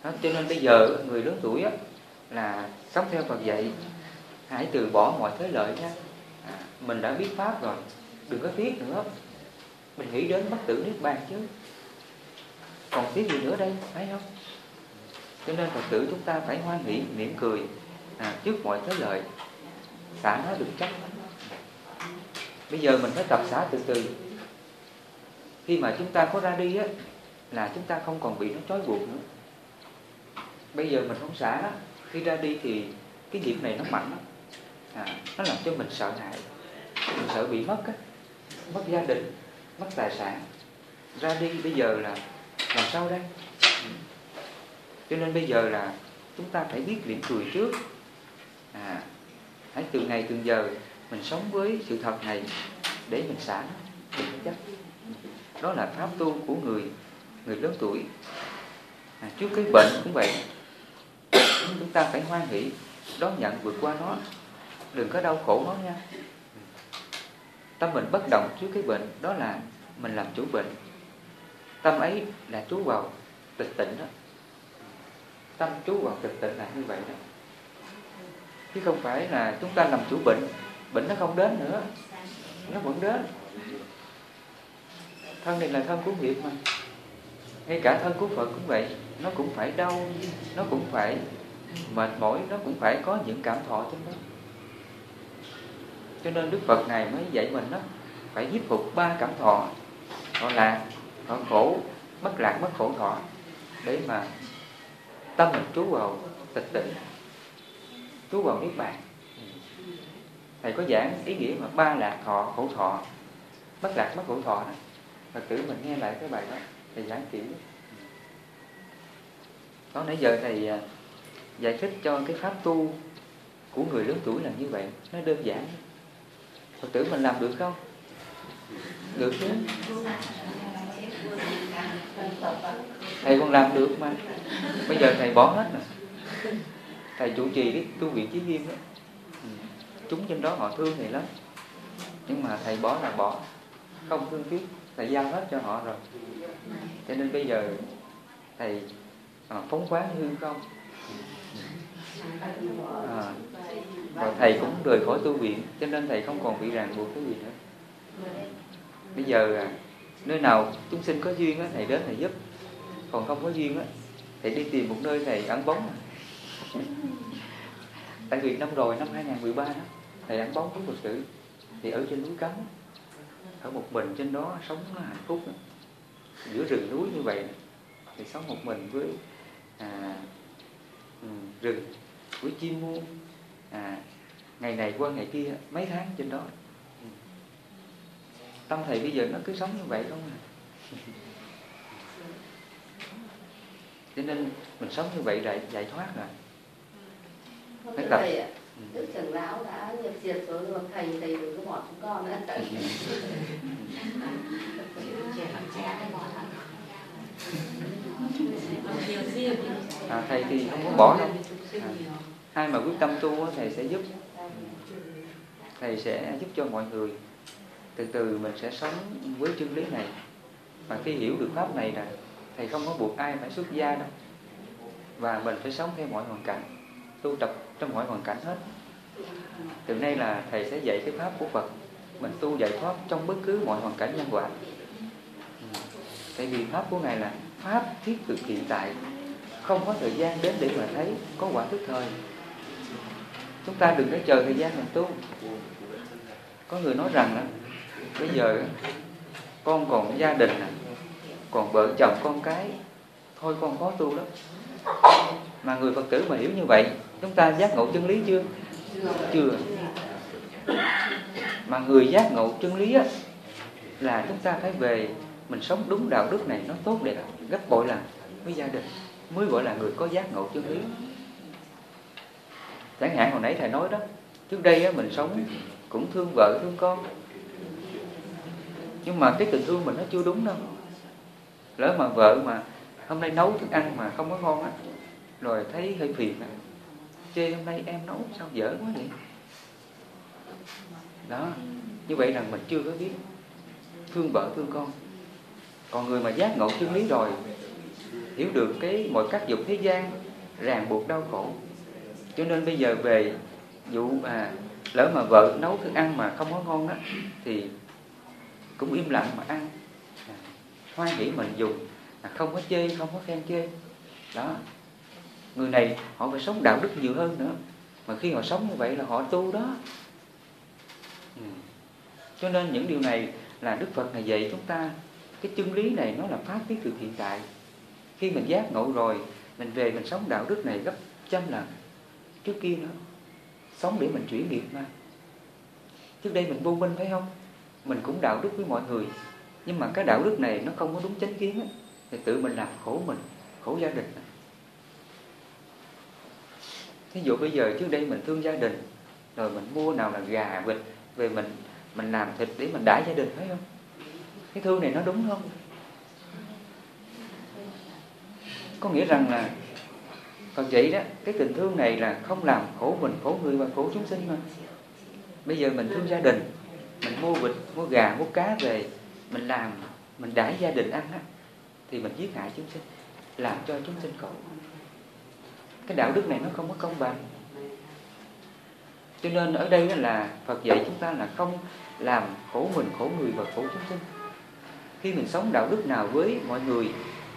Đó, cho nên bây giờ người lớn tuổi á, là sống theo Phật dạy hãy từ bỏ mọi thế lợi nha. À, mình đã biết pháp rồi đừng có tiếc nữa. Mình nghĩ đến bất tử niết bàn chứ. Còn tiếc gì nữa đây phải không? Cho nên Phật tử chúng ta phải hoan hỷ mỉm cười à, trước mọi thế lợi. Xả nó được chắc. Bây giờ mình phải tập xả từ từ. Khi mà chúng ta có ra đi á là chúng ta không còn bị nó trói buộc nữa. Bây giờ mình không xả khi ra đi thì cái nghiệp này nó mạnh lắm à, nó làm cho mình sợ hãi. Mình sợ bị mất á mất gia đình mất tài sản. Ra đi bây giờ là làm sao đây? Ừ. Cho nên bây giờ là chúng ta phải biết điểm cười trước. À, hãy từ ngày từng giờ mình sống với sự thật này để mình xả đừng chắc ừ. đó là pháp tu của người người lớn tuổi. À, trước cái bệnh cũng vậy. Chúng ta phải hoan hỷ đón nhận vượt qua nó đừng có đau khổ nó nha. Tâm mình bất động trước cái bệnh, đó là mình làm chủ bệnh. Tâm ấy là chú vào tịch tỉnh đó. Tâm chú vào tịch tỉnh là như vậy đó. Chứ không phải là chúng ta làm chủ bệnh bệnh nó không đến nữa. Nó vẫn đến. Thân này là thân của nghiệp mà. Ngay cả thân của Phật cũng vậy. Nó cũng phải đau, nó cũng phải mệt mỏi, nó cũng phải có những cảm thọ trong đó cho nên Đức Phật này mới dạy mình đó, phải giúp phục ba cảm thọ. Họ lạc, họ khổ, mất lạc, mất khổ thọ, để mà tâm mình trú vào tịch tịnh trú vào niết bàn. Thầy có giảng ý nghĩa mà ba lạc thọ, khổ thọ, mất lạc, mất khổ thọ đó phật tử mình nghe lại cái bài đó, thầy giảng kỹ đó. Nãy giờ thầy à, giải thích cho cái pháp tu của người lớn tuổi là như vậy, nó đơn giản phật tử mình làm được không? Được chứ. Thầy còn làm được mà. Bây giờ thầy bỏ hết rồi. Thầy chủ trì cái tu viện chí nghiêm đó. Ừ. Chúng trên đó họ thương thầy lắm. Nhưng mà thầy bỏ là bỏ. Không thương tiếc. Thầy giao hết cho họ rồi. Cho nên bây giờ thầy à, phóng khoáng hư không? Ừ. À, và thầy cũng rời khỏi tu viện cho nên thầy không còn bị ràng buộc cái gì nữa. Bây giờ à, nơi nào chúng sinh có duyên á, thầy đến thầy giúp. Còn không có duyên á, thầy đi tìm một nơi thầy ăn bóng. <laughs> Tại vì năm rồi năm 2013 đó thầy ăn bóng với Phật tử. Thì ở trên núi cấm ở một mình trên đó sống nó hạnh phúc đó. giữa rừng núi như vậy thì sống một mình với à, ừ, rừng với chim muôn à, ngày này qua ngày kia mấy tháng trên đó. Tâm thầy bây giờ nó cứ sống như vậy không à? Cho nên mình sống như vậy để giải thoát rồi phải tập thầy ạ đức trưởng lão đã nhập diệt rồi nhưng mà thầy thầy đừng có bỏ chúng con nữa à, thầy thì không có bỏ đâu. À, hai mà quyết tâm tu thầy sẽ giúp. Thầy sẽ giúp cho mọi người. Từ từ mình sẽ sống với chân lý này. Và khi hiểu được pháp này là thầy không có buộc ai phải xuất gia đâu. Và mình phải sống theo mọi hoàn cảnh, tu tập trong mọi hoàn cảnh hết. Từ nay là thầy sẽ dạy cái pháp của Phật. Mình tu giải thoát trong bất cứ mọi hoàn cảnh nhân quả. Tại vì pháp của ngài là pháp thiết thực hiện tại. Không có thời gian đến để mà thấy có quả tức thời chúng ta đừng có chờ thời gian mình tu có người nói rằng đó, bây giờ con còn gia đình còn vợ chồng con cái thôi con có tu lắm. Mà người phật tử mà hiểu như vậy chúng ta giác ngộ chân lý chưa? Chưa. Mà người giác ngộ chân lý á, là chúng ta phải về mình sống đúng đạo đức này nó tốt đẹp gấp bội lần với gia đình mới gọi là người có giác ngộ chân lý chẳng hạn hồi nãy thầy nói đó trước đây á, mình sống cũng thương vợ thương con. Nhưng mà cái tình thương mình nó chưa đúng đâu. Lỡ mà vợ mà hôm nay nấu thức ăn mà không có ngon á rồi thấy hơi phiền á chê hôm nay em nấu sao dở quá vậy? Đó như vậy là mình chưa có biết thương vợ thương con. Còn người mà giác ngộ chân lý rồi hiểu được cái mọi các dục thế gian ràng buộc đau khổ cho nên bây giờ về vụ mà lỡ mà vợ nấu thức ăn mà không có ngon đó thì cũng im lặng mà ăn. À, hoan hỷ mình dùng à, không có chê không có khen chê. Đó. Người này họ phải sống đạo đức nhiều hơn nữa. Mà khi họ sống như vậy là họ tu đó. Ừ. cho nên những điều này là Đức Phật này dạy chúng ta. Cái chân lý này nó là phát tiết từ hiện tại. Khi mình giác ngộ rồi mình về mình sống đạo đức này gấp trăm lần trước kia nữa sống để mình chuyển nghiệp mà. Trước đây mình vô minh phải không? Mình cũng đạo đức với mọi người nhưng mà cái đạo đức này nó không có đúng chánh kiến ấy, thì tự mình làm khổ mình khổ gia đình. Thí dụ bây giờ trước đây mình thương gia đình rồi mình mua nào là gà vịt về mình mình làm thịt để mình đãi gia đình phải không? Cái thương này nó đúng không? Có nghĩa rằng là còn vậy đó, cái tình thương này là không làm khổ mình, khổ người và khổ chúng sinh mà. Bây giờ mình thương gia đình, mình mua vịt, mua gà, mua cá về, mình làm, mình đãi gia đình ăn á, thì mình giết hại chúng sinh, làm cho chúng sinh khổ. Cái đạo đức này nó không có công bằng. Cho nên ở đây là Phật dạy chúng ta là không làm khổ mình, khổ người và khổ chúng sinh. Khi mình sống đạo đức nào với mọi người,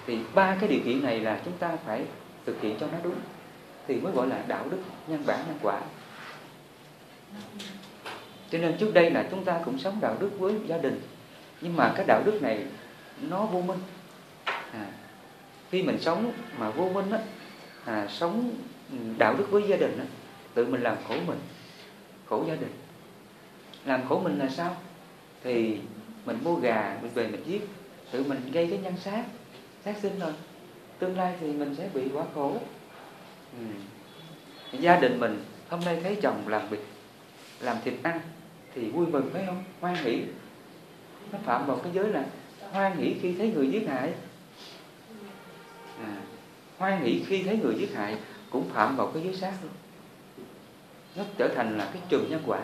thì ba cái điều kiện này là chúng ta phải thực hiện cho nó đúng thì mới gọi là đạo đức nhân bản nhân quả. Cho nên trước đây là chúng ta cũng sống đạo đức với gia đình nhưng mà cái đạo đức này nó vô minh. À, khi mình sống mà vô minh á à, sống đạo đức với gia đình á tự mình làm khổ mình khổ gia đình. Làm khổ mình là sao? Thì mình mua gà mình về mình giết tự mình gây cái nhân sát sát sinh rồi tương lai thì mình sẽ bị quá khổ. Ừ. gia đình mình hôm nay thấy chồng làm việc làm thịt ăn thì vui mừng phải không? Hoan hỷ. Nó phạm vào cái giới là hoan hỷ khi thấy người giết hại. À, hoan hỷ khi thấy người giết hại cũng phạm vào cái giới sát luôn. Nó trở thành là cái trường nhân quả.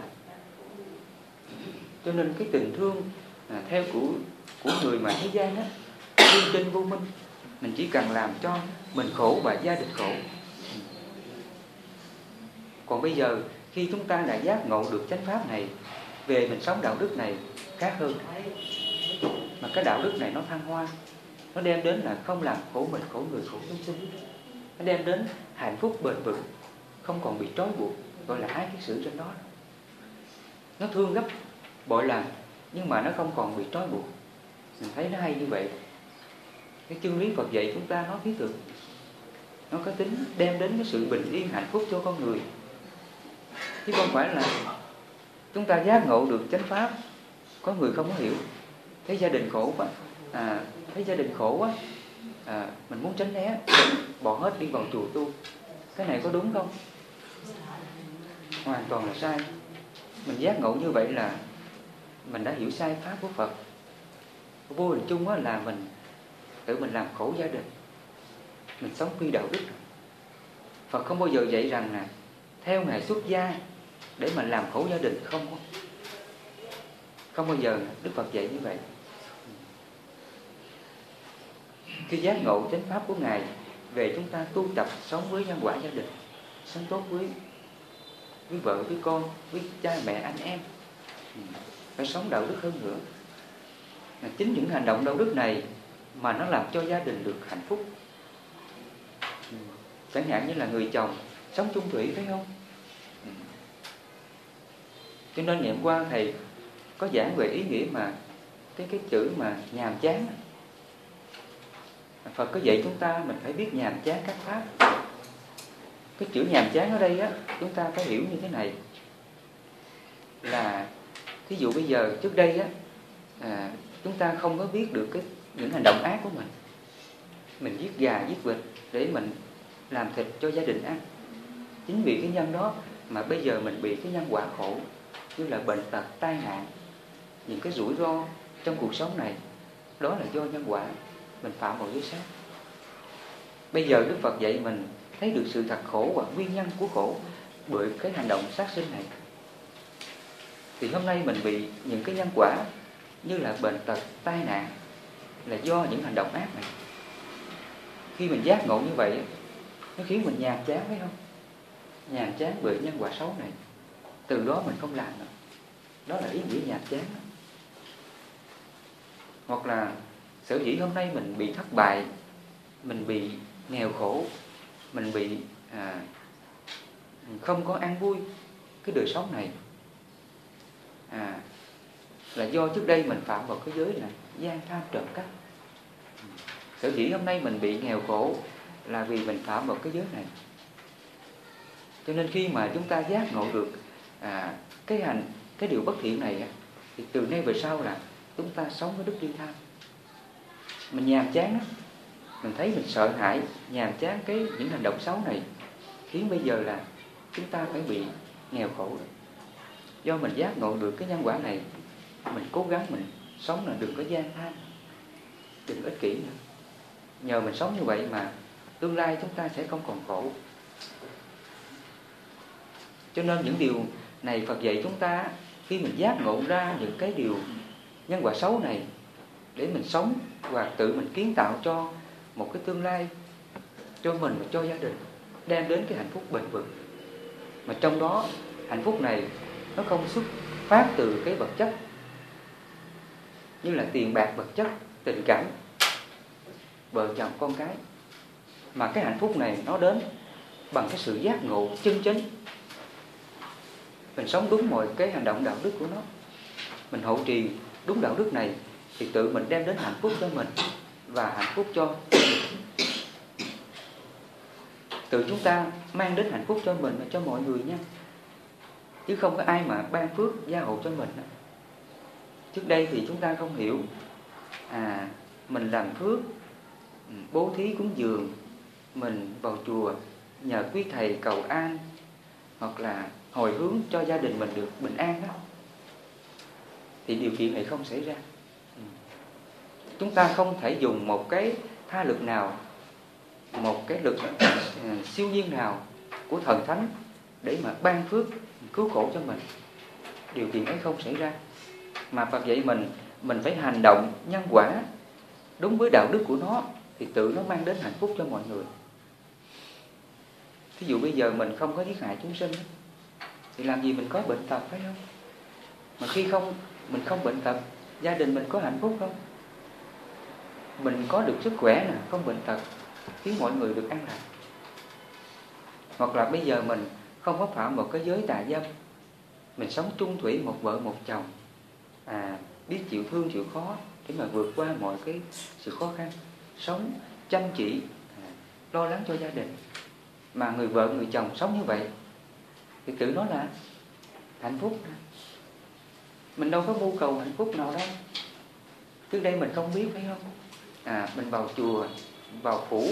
Cho nên cái tình thương à, theo của của người mà thế gian á thiên trên vô minh mình chỉ cần làm cho mình khổ và gia đình khổ. Còn bây giờ, khi chúng ta đã giác ngộ được chánh pháp này, về mình sống đạo đức này khác hơn. Mà cái đạo đức này nó thăng hoa, nó đem đến là không làm khổ mình, khổ người, khổ chúng sinh. Nó đem đến hạnh phúc, bền vững, không còn bị trói buộc, gọi là ái cái sự trên đó. Nó thương gấp, bội lần nhưng mà nó không còn bị trói buộc. Mình thấy nó hay như vậy cái chân lý Phật dạy chúng ta nó thiết thực. Nó có tính đem đến cái sự bình yên hạnh phúc cho con người. Chứ không phải là chúng ta giác ngộ được chánh pháp có người không có hiểu. Thấy gia đình khổ quá. À, thấy gia đình khổ quá. À, mình muốn tránh né bỏ hết đi vào chùa tu. Cái này có đúng không? Hoàn toàn là sai. Mình giác ngộ như vậy là mình đã hiểu sai pháp của Phật. Vô hình chung là mình tự mình làm khổ gia đình. Mình sống phi đạo đức. Phật không bao giờ dạy rằng là theo ngày xuất gia để mà làm khổ gia đình không? Không bao giờ Đức Phật dạy như vậy. Khi giác ngộ chánh pháp của ngài về chúng ta tu tập sống với nhân quả gia đình, sống tốt với với vợ, với con, với cha, mẹ, anh em, phải sống đạo đức hơn nữa. Chính những hành động đạo đức này mà nó làm cho gia đình được hạnh phúc. Ừ. Chẳng hạn như là người chồng sống chung thủy phải không? Ừ. Cho nên ngày hôm qua thầy có giảng về ý nghĩa mà cái cái chữ mà nhàm chán. Phật có dạy chúng ta mình phải biết nhàm chán các pháp. Cái chữ nhàm chán ở đây á chúng ta phải hiểu như thế này. Là thí dụ bây giờ trước đây á à, chúng ta không có biết được cái những hành động ác của mình. Mình giết gà, giết vịt để mình làm thịt cho gia đình ăn. Chính vì cái nhân đó mà bây giờ mình bị cái nhân quả khổ, như là bệnh tật, tai nạn, những cái rủi ro trong cuộc sống này, đó là do nhân quả. Mình phạm vào giới sát. Bây giờ đức phật dạy mình thấy được sự thật khổ và nguyên nhân của khổ bởi cái hành động sát sinh này. Thì hôm nay mình bị những cái nhân quả như là bệnh tật, tai nạn là do những hành động ác này khi mình giác ngộ như vậy nó khiến mình nhàm chán phải không nhàm chán bởi nhân quả xấu này từ đó mình không làm nữa đó là ý nghĩa nhàm chán đó. hoặc là sở dĩ hôm nay mình bị thất bại mình bị nghèo khổ mình bị à, không có ăn vui cái đời sống này à, là do trước đây mình phạm vào cái giới này gian tham trộm cắp. Sở dĩ hôm nay mình bị nghèo khổ là vì mình phạm vào cái giới này. Cho nên khi mà chúng ta giác ngộ được à, cái hành cái điều bất thiện này thì từ nay về sau là chúng ta sống với đức ly tham. Mình nhàm chán đó. mình thấy mình sợ hãi nhàm chán cái những hành động xấu này khiến bây giờ là chúng ta phải bị nghèo khổ do mình giác ngộ được cái nhân quả này mình cố gắng mình sống là đừng có gian tham đừng ích kỷ nữa nhờ mình sống như vậy mà tương lai chúng ta sẽ không còn khổ. Cho nên những điều này Phật dạy chúng ta, khi mình giác ngộ ra những cái điều nhân quả xấu này để mình sống và tự mình kiến tạo cho một cái tương lai cho mình và cho gia đình, đem đến cái hạnh phúc bền vững. Mà trong đó, hạnh phúc này nó không xuất phát từ cái vật chất như là tiền bạc, vật chất, tình cảm. Vợ chồng con cái. Mà cái hạnh phúc này nó đến bằng cái sự giác ngộ chân chính mình sống đúng mọi cái hành động đạo đức của nó. Mình hậu trì đúng đạo đức này thì tự mình đem đến hạnh phúc cho mình và hạnh phúc cho tự chúng ta mang đến hạnh phúc cho mình và cho mọi người nha. Chứ không có ai mà ban phước gia hộ cho mình trước đây thì chúng ta không hiểu. À mình làm phước ừ, bố thí cúng dường, mình vào chùa nhờ quý thầy cầu an, hoặc là hồi hướng cho gia đình mình được bình an đó. Thì điều kiện này không xảy ra. Ừ. Chúng ta không thể dùng một cái tha lực nào, một cái lực ừ, siêu nhiên nào của thần thánh để mà ban phước, cứu khổ cho mình. Điều kiện ấy không xảy ra mà Phật dạy mình mình phải hành động nhân quả. Đúng với đạo đức của nó, thì tự nó mang đến hạnh phúc cho mọi người. Thí dụ bây giờ mình không có giết hại chúng sinh, thì làm gì mình có bệnh tật, phải không? Mà khi không, mình không bệnh tật, gia đình mình có hạnh phúc không? Mình có được sức khỏe nè, không bệnh tật, khiến mọi người được an lành hoặc là bây giờ mình không có phạm một cái giới tà dâm, mình sống chung thủy một vợ một chồng à biết chịu thương chịu khó để mà vượt qua mọi cái sự khó khăn. Sống chăm chỉ à, lo lắng cho gia đình. Mà người vợ người chồng sống như vậy thì tự nó là hạnh phúc mình đâu có mưu cầu hạnh phúc nào đâu. Trước đây mình không biết phải không? À mình vào chùa vào phủ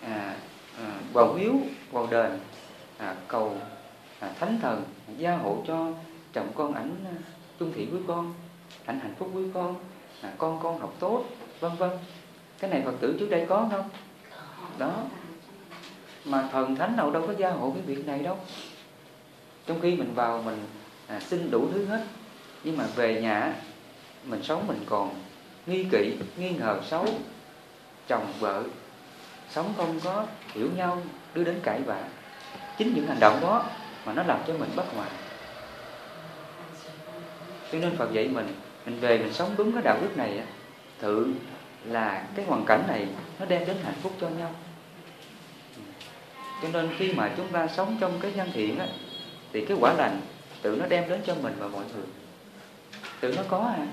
à, à vào hiếu vào đền à, cầu à, thánh thần gia hộ cho chồng con ảnh chung thị với con hạnh hạnh phúc với con à, con con học tốt vân vân. Cái này phật tử trước đây có không? Đó. Mà thần thánh nào đâu có gia hộ cái việc này đâu. Trong khi mình vào mình à, xin đủ thứ hết nhưng mà về nhà mình sống mình còn nghi kỵ nghi ngờ xấu chồng vợ sống không có hiểu nhau đưa đến cãi vã. Chính những hành động đó mà nó làm cho mình bất hòa cho nên Phật dạy mình mình về mình sống đúng cái đạo đức này tự là cái hoàn cảnh này nó đem đến hạnh phúc cho nhau. Cho nên khi mà chúng ta sống trong cái nhân thiện á, thì cái quả lành tự nó đem đến cho mình và mọi người. Tự nó có à.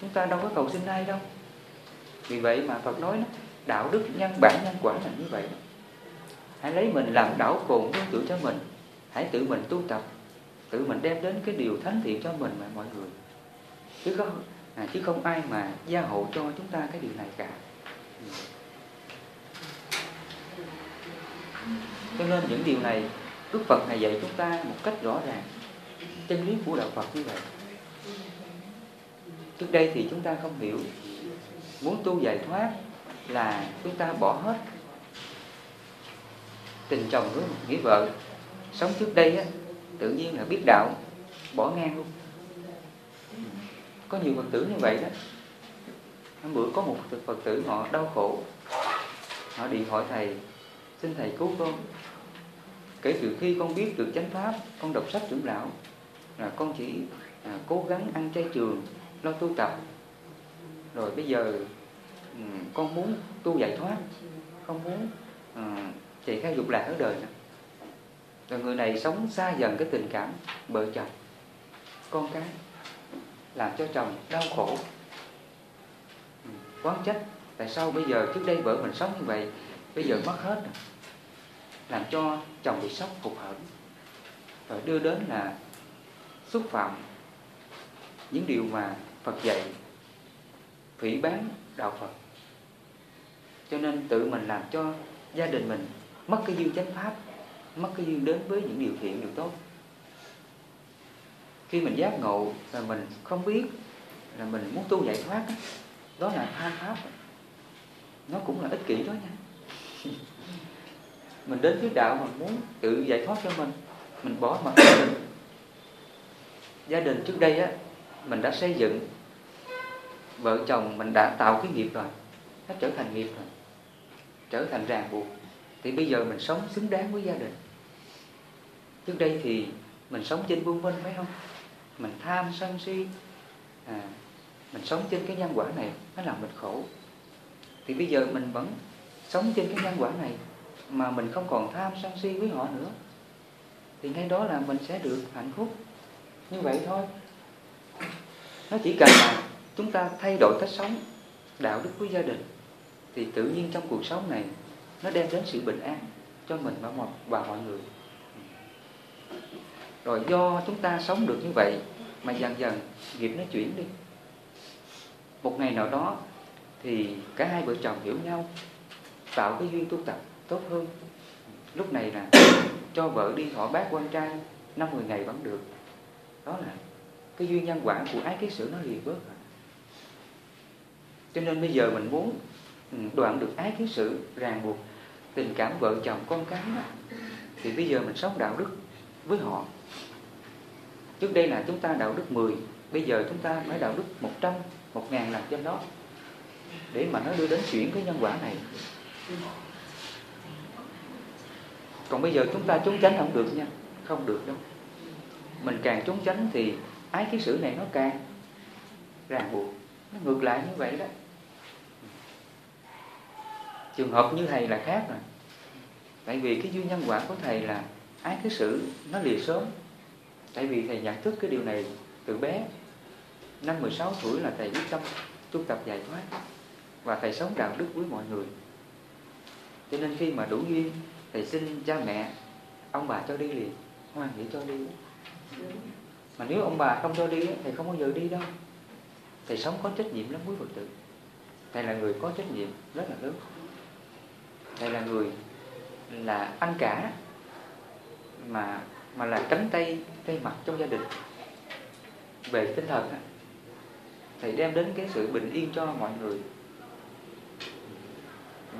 Chúng ta đâu có cầu xin ai đâu. Vì vậy mà Phật nói đó, đạo đức nhân bản nhân quả là như vậy. Hãy lấy mình làm đảo cồn tương tự cho mình. Hãy tự mình tu tập tự mình đem đến cái điều thánh thiện cho mình và mọi người. Chứ không à, chứ không ai mà gia hộ cho chúng ta cái điều này cả. Cho nên những điều này Đức Phật này dạy chúng ta một cách rõ ràng chân lý của đạo Phật như vậy. Trước đây thì chúng ta không hiểu. Muốn tu giải thoát là chúng ta bỏ hết tình chồng với nghĩa vợ. Sống trước đây á, tự nhiên là biết đạo bỏ ngang luôn. Có nhiều phật tử như vậy đó. Hôm bữa có một phật tử họ đau khổ. Họ điện hỏi thầy xin thầy cứu con. Kể từ khi con biết được chánh pháp con đọc sách trưởng lão là con chỉ à, cố gắng ăn chay trường lo tu tập. Rồi bây giờ ừ, con muốn tu giải thoát không muốn à, chạy khai dục lạc ở đời nữa rồi người này sống xa dần cái tình cảm vợ chồng. Con cái làm cho chồng đau khổ. Ừ, Quán trách. Tại sao bây giờ trước đây vợ mình sống như vậy bây giờ mất hết rồi. Làm cho chồng bị sốc phục hận, rồi đưa đến là xúc phạm những điều mà Phật dạy phỉ bán đạo Phật. Cho nên tự mình làm cho gia đình mình mất cái duyên chánh pháp mất cái duyên đến với những điều thiện, điều tốt. Khi mình giác ngộ là mình không biết là mình muốn tu giải thoát đó là tham pháp. Nó cũng là ích kỷ đó nha. <laughs> Mình đến với đạo mình muốn tự giải thoát cho mình mình bỏ mặt gia đình gia đình trước đây á, mình đã xây dựng, vợ chồng mình đã tạo cái nghiệp rồi, nó trở thành nghiệp rồi, trở thành ràng buộc thì bây giờ mình sống xứng đáng với gia đình. Trước đây thì mình sống trên vương vinh phải không? Mình tham sân si. À, mình sống trên cái nhân quả này nó làm mình khổ. Thì bây giờ mình vẫn sống trên cái nhân quả này mà mình không còn tham sân si với họ nữa. Thì ngay đó là mình sẽ được hạnh phúc. Như vậy thôi. Nó chỉ cần là chúng ta thay đổi cách sống đạo đức với gia đình thì tự nhiên trong cuộc sống này nó đem đến sự bình an cho mình và mọi, và mọi người. Rồi do chúng ta sống được như vậy mà dần dần nghiệp nó chuyển đi. Một ngày nào đó thì cả hai vợ chồng hiểu nhau tạo cái duyên tu tập tốt hơn. Lúc này là <coughs> cho vợ đi hỏi bác quan trai năm mười ngày vẫn được. Đó là cái duyên nhân quả của ái kiến sử nó liền bớt cho nên bây giờ mình muốn ừ, đoạn được ái kiến sử ràng buộc tình cảm vợ chồng con cái đó, thì bây giờ mình sống đạo đức với họ. Trước đây là chúng ta đạo đức 10 bây giờ chúng ta phải đạo đức 100 một ngàn làm trên đó. Để mà nó đưa đến chuyển cái nhân quả này. Còn bây giờ chúng ta trốn tránh không được nha không được đâu. Mình càng trốn tránh thì ái cái sự này nó càng ràng buộc. Nó ngược lại như vậy đó trường hợp như thầy là khác rồi. Tại vì cái duyên nhân quả của thầy là ái cái sự nó lìa sớm. Tại vì thầy nhận thức cái điều này từ bé. Năm 16 tuổi là thầy quyết tâm tu tập giải thoát và thầy sống đạo đức với mọi người. Cho nên khi mà đủ duyên, thầy xin cha mẹ, ông bà cho đi liền hoàng hỷ cho đi. Mà nếu ông bà không cho đi thầy không bao giờ đi đâu. Thầy sống có trách nhiệm lắm với phật tử. Thầy là người có trách nhiệm rất là lớn thầy là người là anh cả mà mà là cánh tay tay mặt trong gia đình. Về tinh thần thầy đem đến cái sự bình yên cho mọi người.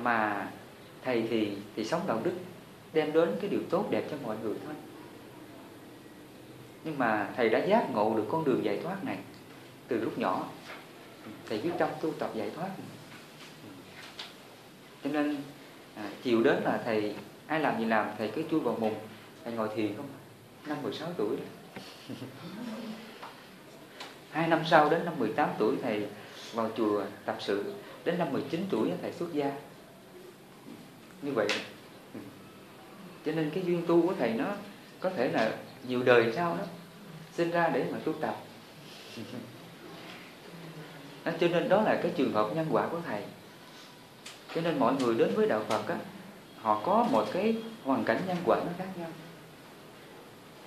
Mà thầy thì thì sống đạo đức, đem đến cái điều tốt đẹp cho mọi người thôi. Nhưng mà thầy đã giác ngộ được con đường giải thoát này từ lúc nhỏ. Thầy quyết tâm tu tập giải thoát. Cho nên à, chiều đến là thầy ai làm gì làm thầy cứ chui vào mùng. Thầy ngồi thiền không? Năm 16 tuổi đó. <laughs> hai năm sau đến năm 18 tuổi thầy vào chùa tập sự. Đến năm 19 tuổi thầy xuất gia. Như vậy. Ừ. Cho nên cái duyên tu của thầy nó có thể là nhiều đời sau đó sinh ra để mà tu tập. <laughs> Cho nên đó là cái trường hợp nhân quả của thầy cho nên mọi người đến với đạo Phật á họ có một cái hoàn cảnh nhân quả nó khác nhau.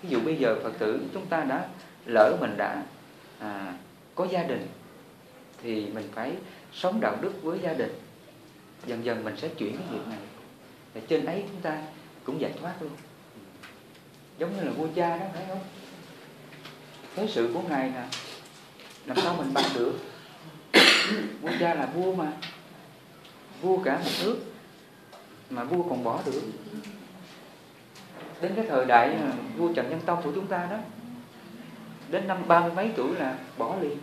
Ví dụ bây giờ Phật tử chúng ta đã lỡ mình đã à, có gia đình thì mình phải sống đạo đức với gia đình. Dần dần mình sẽ chuyển cái việc này. Và trên ấy chúng ta cũng giải thoát luôn. Giống như là vua cha đó phải không? Thế sự của ngài là làm sao mình bằng được? Vua cha là vua mà vua cả một nước mà vua còn bỏ được. Đến cái thời đại ờ, vua Trần Nhân Tông của chúng ta đó, đến năm ba mươi mấy tuổi là bỏ liền,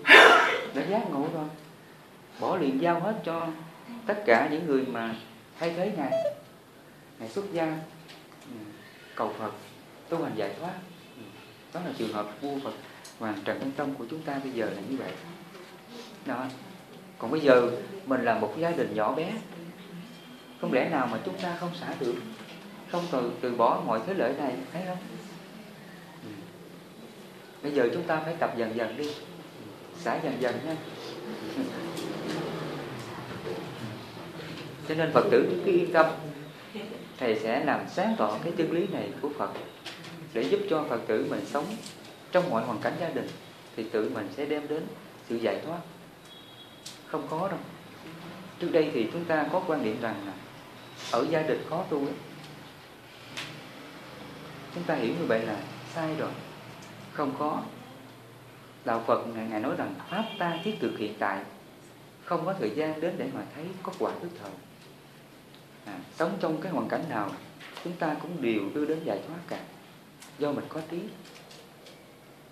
đã giác ngộ rồi. Bỏ liền giao hết cho tất cả những người mà thay thế ngài. Ngài xuất gia ừ, cầu phật, tu hành giải thoát. Ừ, đó là trường hợp vua phật và trần nhân tông của chúng ta bây giờ là như vậy. Đó còn bây giờ mình là một gia đình nhỏ bé, không lẽ nào mà chúng ta không xả được, không từ từ bỏ mọi thế lợi này thấy không? Ừ. Bây giờ chúng ta phải tập dần dần đi, xả dần dần nha. Cho nên phật tử cứ yên tâm, thầy sẽ làm sáng tỏ cái chân lý này của phật, để giúp cho phật tử mình sống trong mọi hoàn cảnh gia đình, thì tự mình sẽ đem đến sự giải thoát không có đâu. Trước đây thì chúng ta có quan niệm rằng là ở gia đình khó tu ấy. chúng ta hiểu như vậy là sai rồi. Không có. Đạo Phật ngài, ngài nói rằng pháp ta thiết thực hiện tại. Không có thời gian đến để mà thấy có quả đức thời à, sống trong cái hoàn cảnh nào chúng ta cũng đều đưa đến giải thoát cả. Do mình có trí.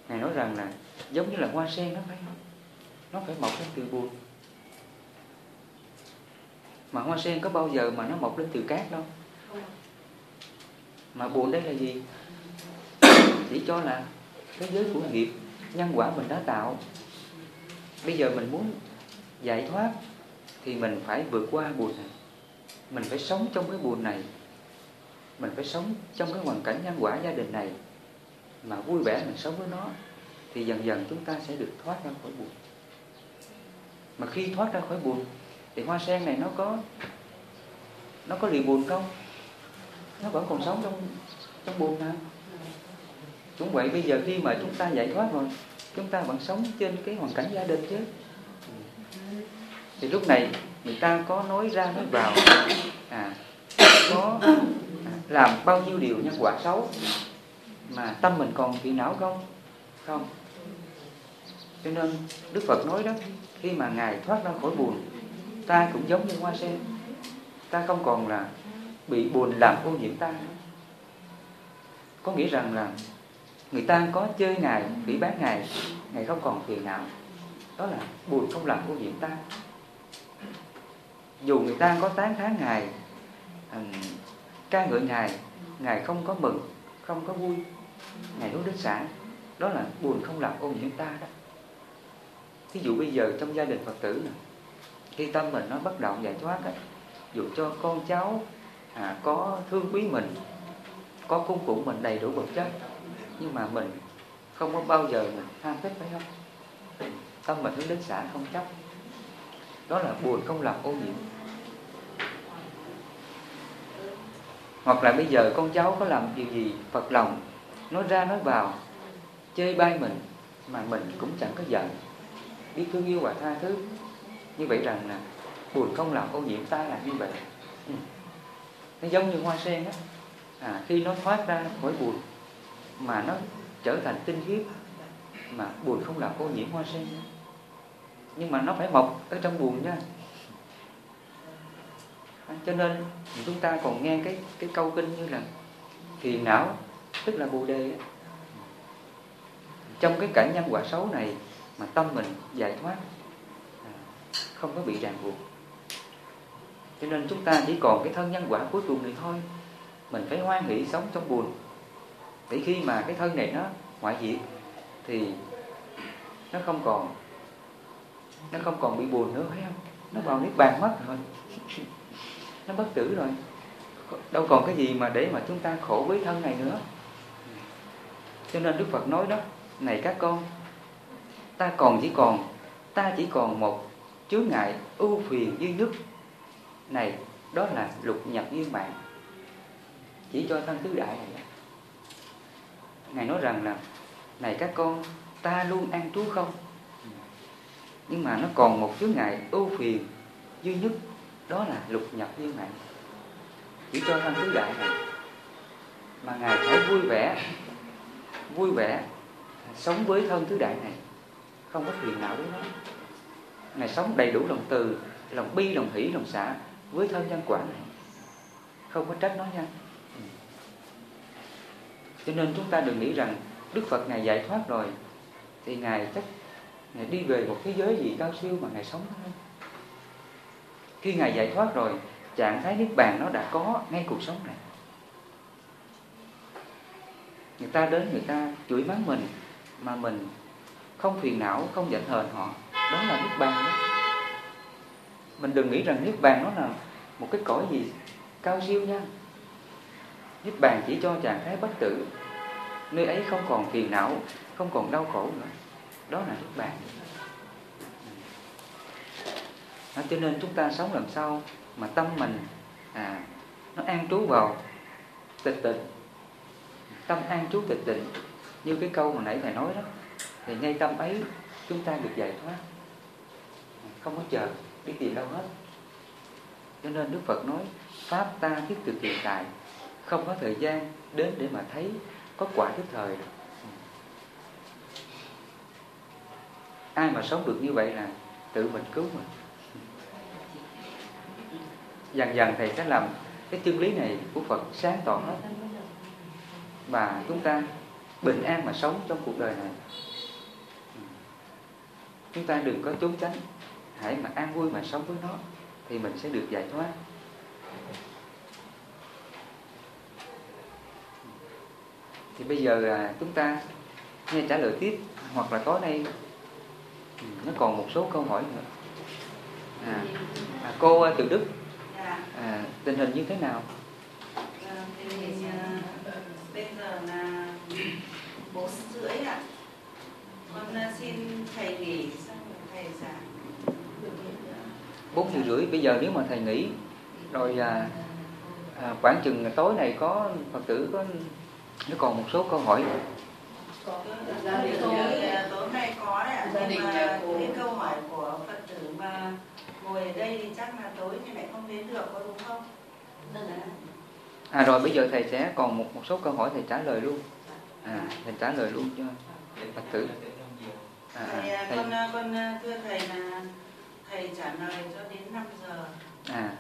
Ngài nói rằng là giống như là hoa sen đó phải không? Nó phải mọc lên từ buồn mà hoa sen có bao giờ mà nó mọc lên từ cát đâu. Mà buồn đây là gì? Chỉ cho là thế giới của nghiệp, nhân quả mình đã tạo. Bây giờ mình muốn giải thoát thì mình phải vượt qua buồn này. Mình phải sống trong cái buồn này. Mình phải sống trong cái hoàn cảnh nhân quả gia đình này. Mà vui vẻ mình sống với nó thì dần dần chúng ta sẽ được thoát ra khỏi buồn. Mà khi thoát ra khỏi buồn thì hoa sen này nó có nó có lì buồn không? Nó vẫn còn sống trong trong buồn hả? cũng vậy bây giờ khi mà chúng ta giải thoát rồi chúng ta vẫn sống trên cái hoàn cảnh gia đình chứ. Thì lúc này người ta có nói ra nói vào à, có à, làm bao nhiêu điều nhân quả xấu mà tâm mình còn phiền não không? Không. Cho nên đức phật nói đó khi mà ngài thoát ra khỏi buồn ta cũng giống như hoa sen. Ta không còn là bị buồn làm ô nhiễm ta có nghĩa rằng là người ta có chơi ngài phỉ bán ngài ngài không còn phiền nào, đó là buồn không làm ô nhiễm ta. Dù người ta có tán thán ngài um, ca ngợi ngài ngài không có mừng không có vui ngài nói đến sản đó là buồn không làm ô nhiễm ta đó. Ví dụ bây giờ trong gia đình phật tử này, khi tâm mình nó bất động giải thoát ấy, dù cho con cháu à, có thương quý mình có cung phụng mình đầy đủ vật chất nhưng mà mình không có bao giờ mình tham thích phải không? Tâm mình hướng đến xã không chấp. Đó là buồn không làm ô nhiễm. Hoặc là bây giờ con cháu có làm điều gì phật lòng nói ra nói vào chơi bay mình mà mình cũng chẳng có giận. Biết thương yêu và tha thứ như vậy rằng là buồn không làm ô nhiễm ta là như vậy. Ừ. nó giống như hoa sen á à, khi nó thoát ra khỏi buồn mà nó trở thành tinh khiết mà buồn không làm ô nhiễm hoa sen nhưng mà nó phải mọc ở trong buồn nha. À, cho nên chúng ta còn nghe cái cái câu kinh như là phiền não tức là bồ đề trong cái cảnh nhân quả xấu này mà tâm mình giải thoát không có bị ràng buộc. Cho nên chúng ta chỉ còn cái thân nhân quả cuối cùng này thôi. Mình phải hoan hỷ sống trong buồn. Để khi mà cái thân này nó ngoại diệt, thì nó không còn, nó không còn bị buồn nữa, phải không? Nó vào niết bàn mất rồi. <laughs> Nó bất tử rồi. Đâu còn cái gì mà để mà chúng ta khổ với thân này nữa. Cho nên đức phật nói đó, này các con, ta còn chỉ còn, ta chỉ còn một chướng ngại ưu phiền duy nhất này, đó là lục nhập viên mạng. Chỉ cho thân tứ đại này. Ngài nói rằng là, này các con, ta luôn an trú không? Nhưng mà nó còn một chướng ngại ưu phiền duy nhất đó là lục nhập viên mạng. Chỉ cho thân tứ đại này. Mà ngài phải vui vẻ vui vẻ, sống với thân tứ đại này. Không có phiền não với nó ngài sống đầy đủ lòng từ, lòng bi, lòng hỷ, lòng xã với thân nhân quả này. Không có trách nó nha. Ừ. Cho nên chúng ta đừng nghĩ rằng Đức Phật Ngài giải thoát rồi, thì ngài chắc ngài đi về một thế giới gì cao siêu mà ngài sống thôi. Khi ngài giải thoát rồi, trạng thái niết bàn nó đã có ngay cuộc sống này. Người ta đến người ta chửi mắng mình, mà mình không phiền não, không giận hờn họ đó là niết bàn đó. Mình đừng nghĩ rằng niết bàn nó là một cái cõi gì cao siêu nha. Niết bàn chỉ cho trạng thái bất tử. Nơi ấy không còn phiền não không còn đau khổ nữa. Đó là niết bàn. À, cho nên chúng ta sống làm sao mà tâm mình à, nó an trú vào tịch tịnh. Tâm an trú tịch tịnh như cái câu mà nãy thầy nói đó thì ngay tâm ấy chúng ta được giải thoát không có chờ đi tìm đâu hết. Cho nên Đức Phật nói, Pháp ta thiết thực hiện tại, Không có thời gian đến để mà thấy Có quả tức thời Ai mà sống được như vậy là Tự mình cứu mình. Dần dần Thầy sẽ làm Cái chân lý này của Phật sáng tỏ hết. Và chúng ta bình an mà sống trong cuộc đời này. Chúng ta đừng có trốn tránh. Hãy mà an vui mà sống với nó Thì mình sẽ được giải thoát Thì bây giờ à, chúng ta nghe trả lời tiếp Hoặc là tối nay ừ, Nó còn một số câu hỏi nữa à, à, Cô à, Từ Đức Dạ. à, Tình hình như thế nào? Hình ờ, bây giờ là bốn rưỡi ạ. Con ờ, xin thầy nghỉ xong thầy giảng. Bốn giờ rưỡi bây giờ nếu mà thầy nghỉ rồi à, à, khoảng chừng tối này có phật tử có nó còn một số câu hỏi. Gia đình tối, nay có đấy ạ. Gia Nhưng đình mà cái câu hỏi của Phật tử mà ngồi ở đây thì chắc là tối thì lại không đến được có đúng không? Dạ. à rồi bây giờ thầy sẽ còn một một số câu hỏi thầy trả lời luôn à thầy trả lời luôn cho phật tử à, Thầy, à, thầy con ờ, con ờ, thưa thầy là thầy trả lời cho đến 5 giờ. à.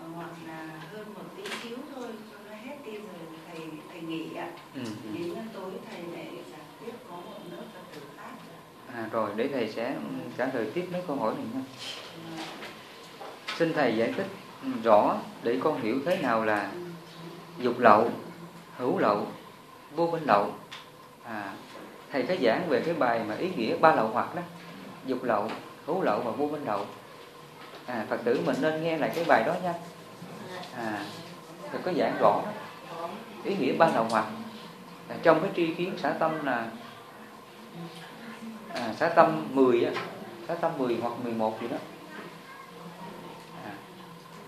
Ờ, hoặc là hơn một tí xíu thôi cho nó hết đi rồi thầy thầy nghỉ ạ. Ừ, ừ. đến tối thầy lại giải tiếp có một lớp phật tử khác à rồi để thầy sẽ ừ, trả lời tiếp mấy câu hỏi này nha. Ờ, xin thầy giải thích ừ, rõ để con hiểu thế nào là dục lậu hữu lậu vô minh lậu. À, thầy có giảng về cái bài mà ý nghĩa ba lậu hoặc đó. Dục lậu hữu lậu và vô minh lậu à, phật tử mình nên nghe lại cái bài đó nha. À, thầy có giảng rõ ý nghĩa ban đầu hoặc à, trong cái tri kiến xã tâm là à, xã tâm 10 á xã tâm 10 hoặc 11 gì đó. À,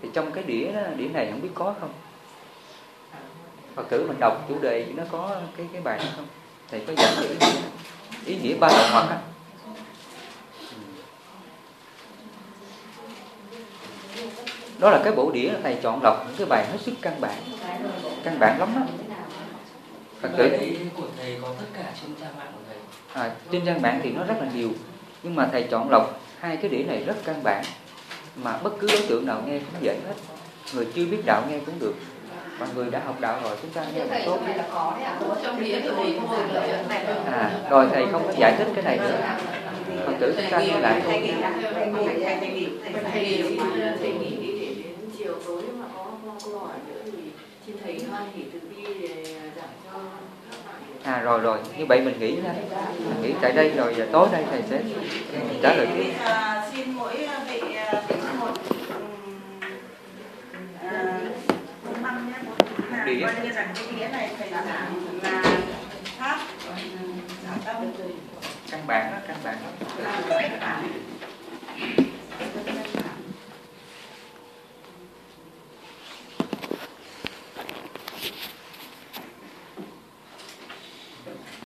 thì trong cái đĩa đó, đĩa này không biết có không? Phật tử mình đọc chủ đề nó có cái cái bài đó không? Thầy có giảng ý nghĩa ý nghĩa ban đầu hoặc á. Đó là cái bộ đĩa thầy chọn lọc những cái bài hết sức căn bản. Căn bản lắm đó Phật tử. Của thầy có tất cả trên trang mạng của thầy. à, trên trang mạng thì nó rất là nhiều. Nhưng mà thầy chọn lọc hai cái đĩa này rất căn bản mà bất cứ đối tượng nào nghe cũng dễ hết. Người chưa biết đạo nghe cũng được. Và người đã học đạo rồi chúng ta nghe là tốt. À, rồi thầy không có giải thích cái này nữa. Phật tử chúng ta nghe lại. thầy thôi chiều tối mà có câu hỏi nữa thì xin thầy hoan hỷ từ bi giảng cho À rồi rồi, như vậy mình nghĩ ra Mình nghĩ tại đây rồi tối đây thầy sẽ ừ, trả lời tiếp. Xin mỗi vị một nhé. Căn bản căn bản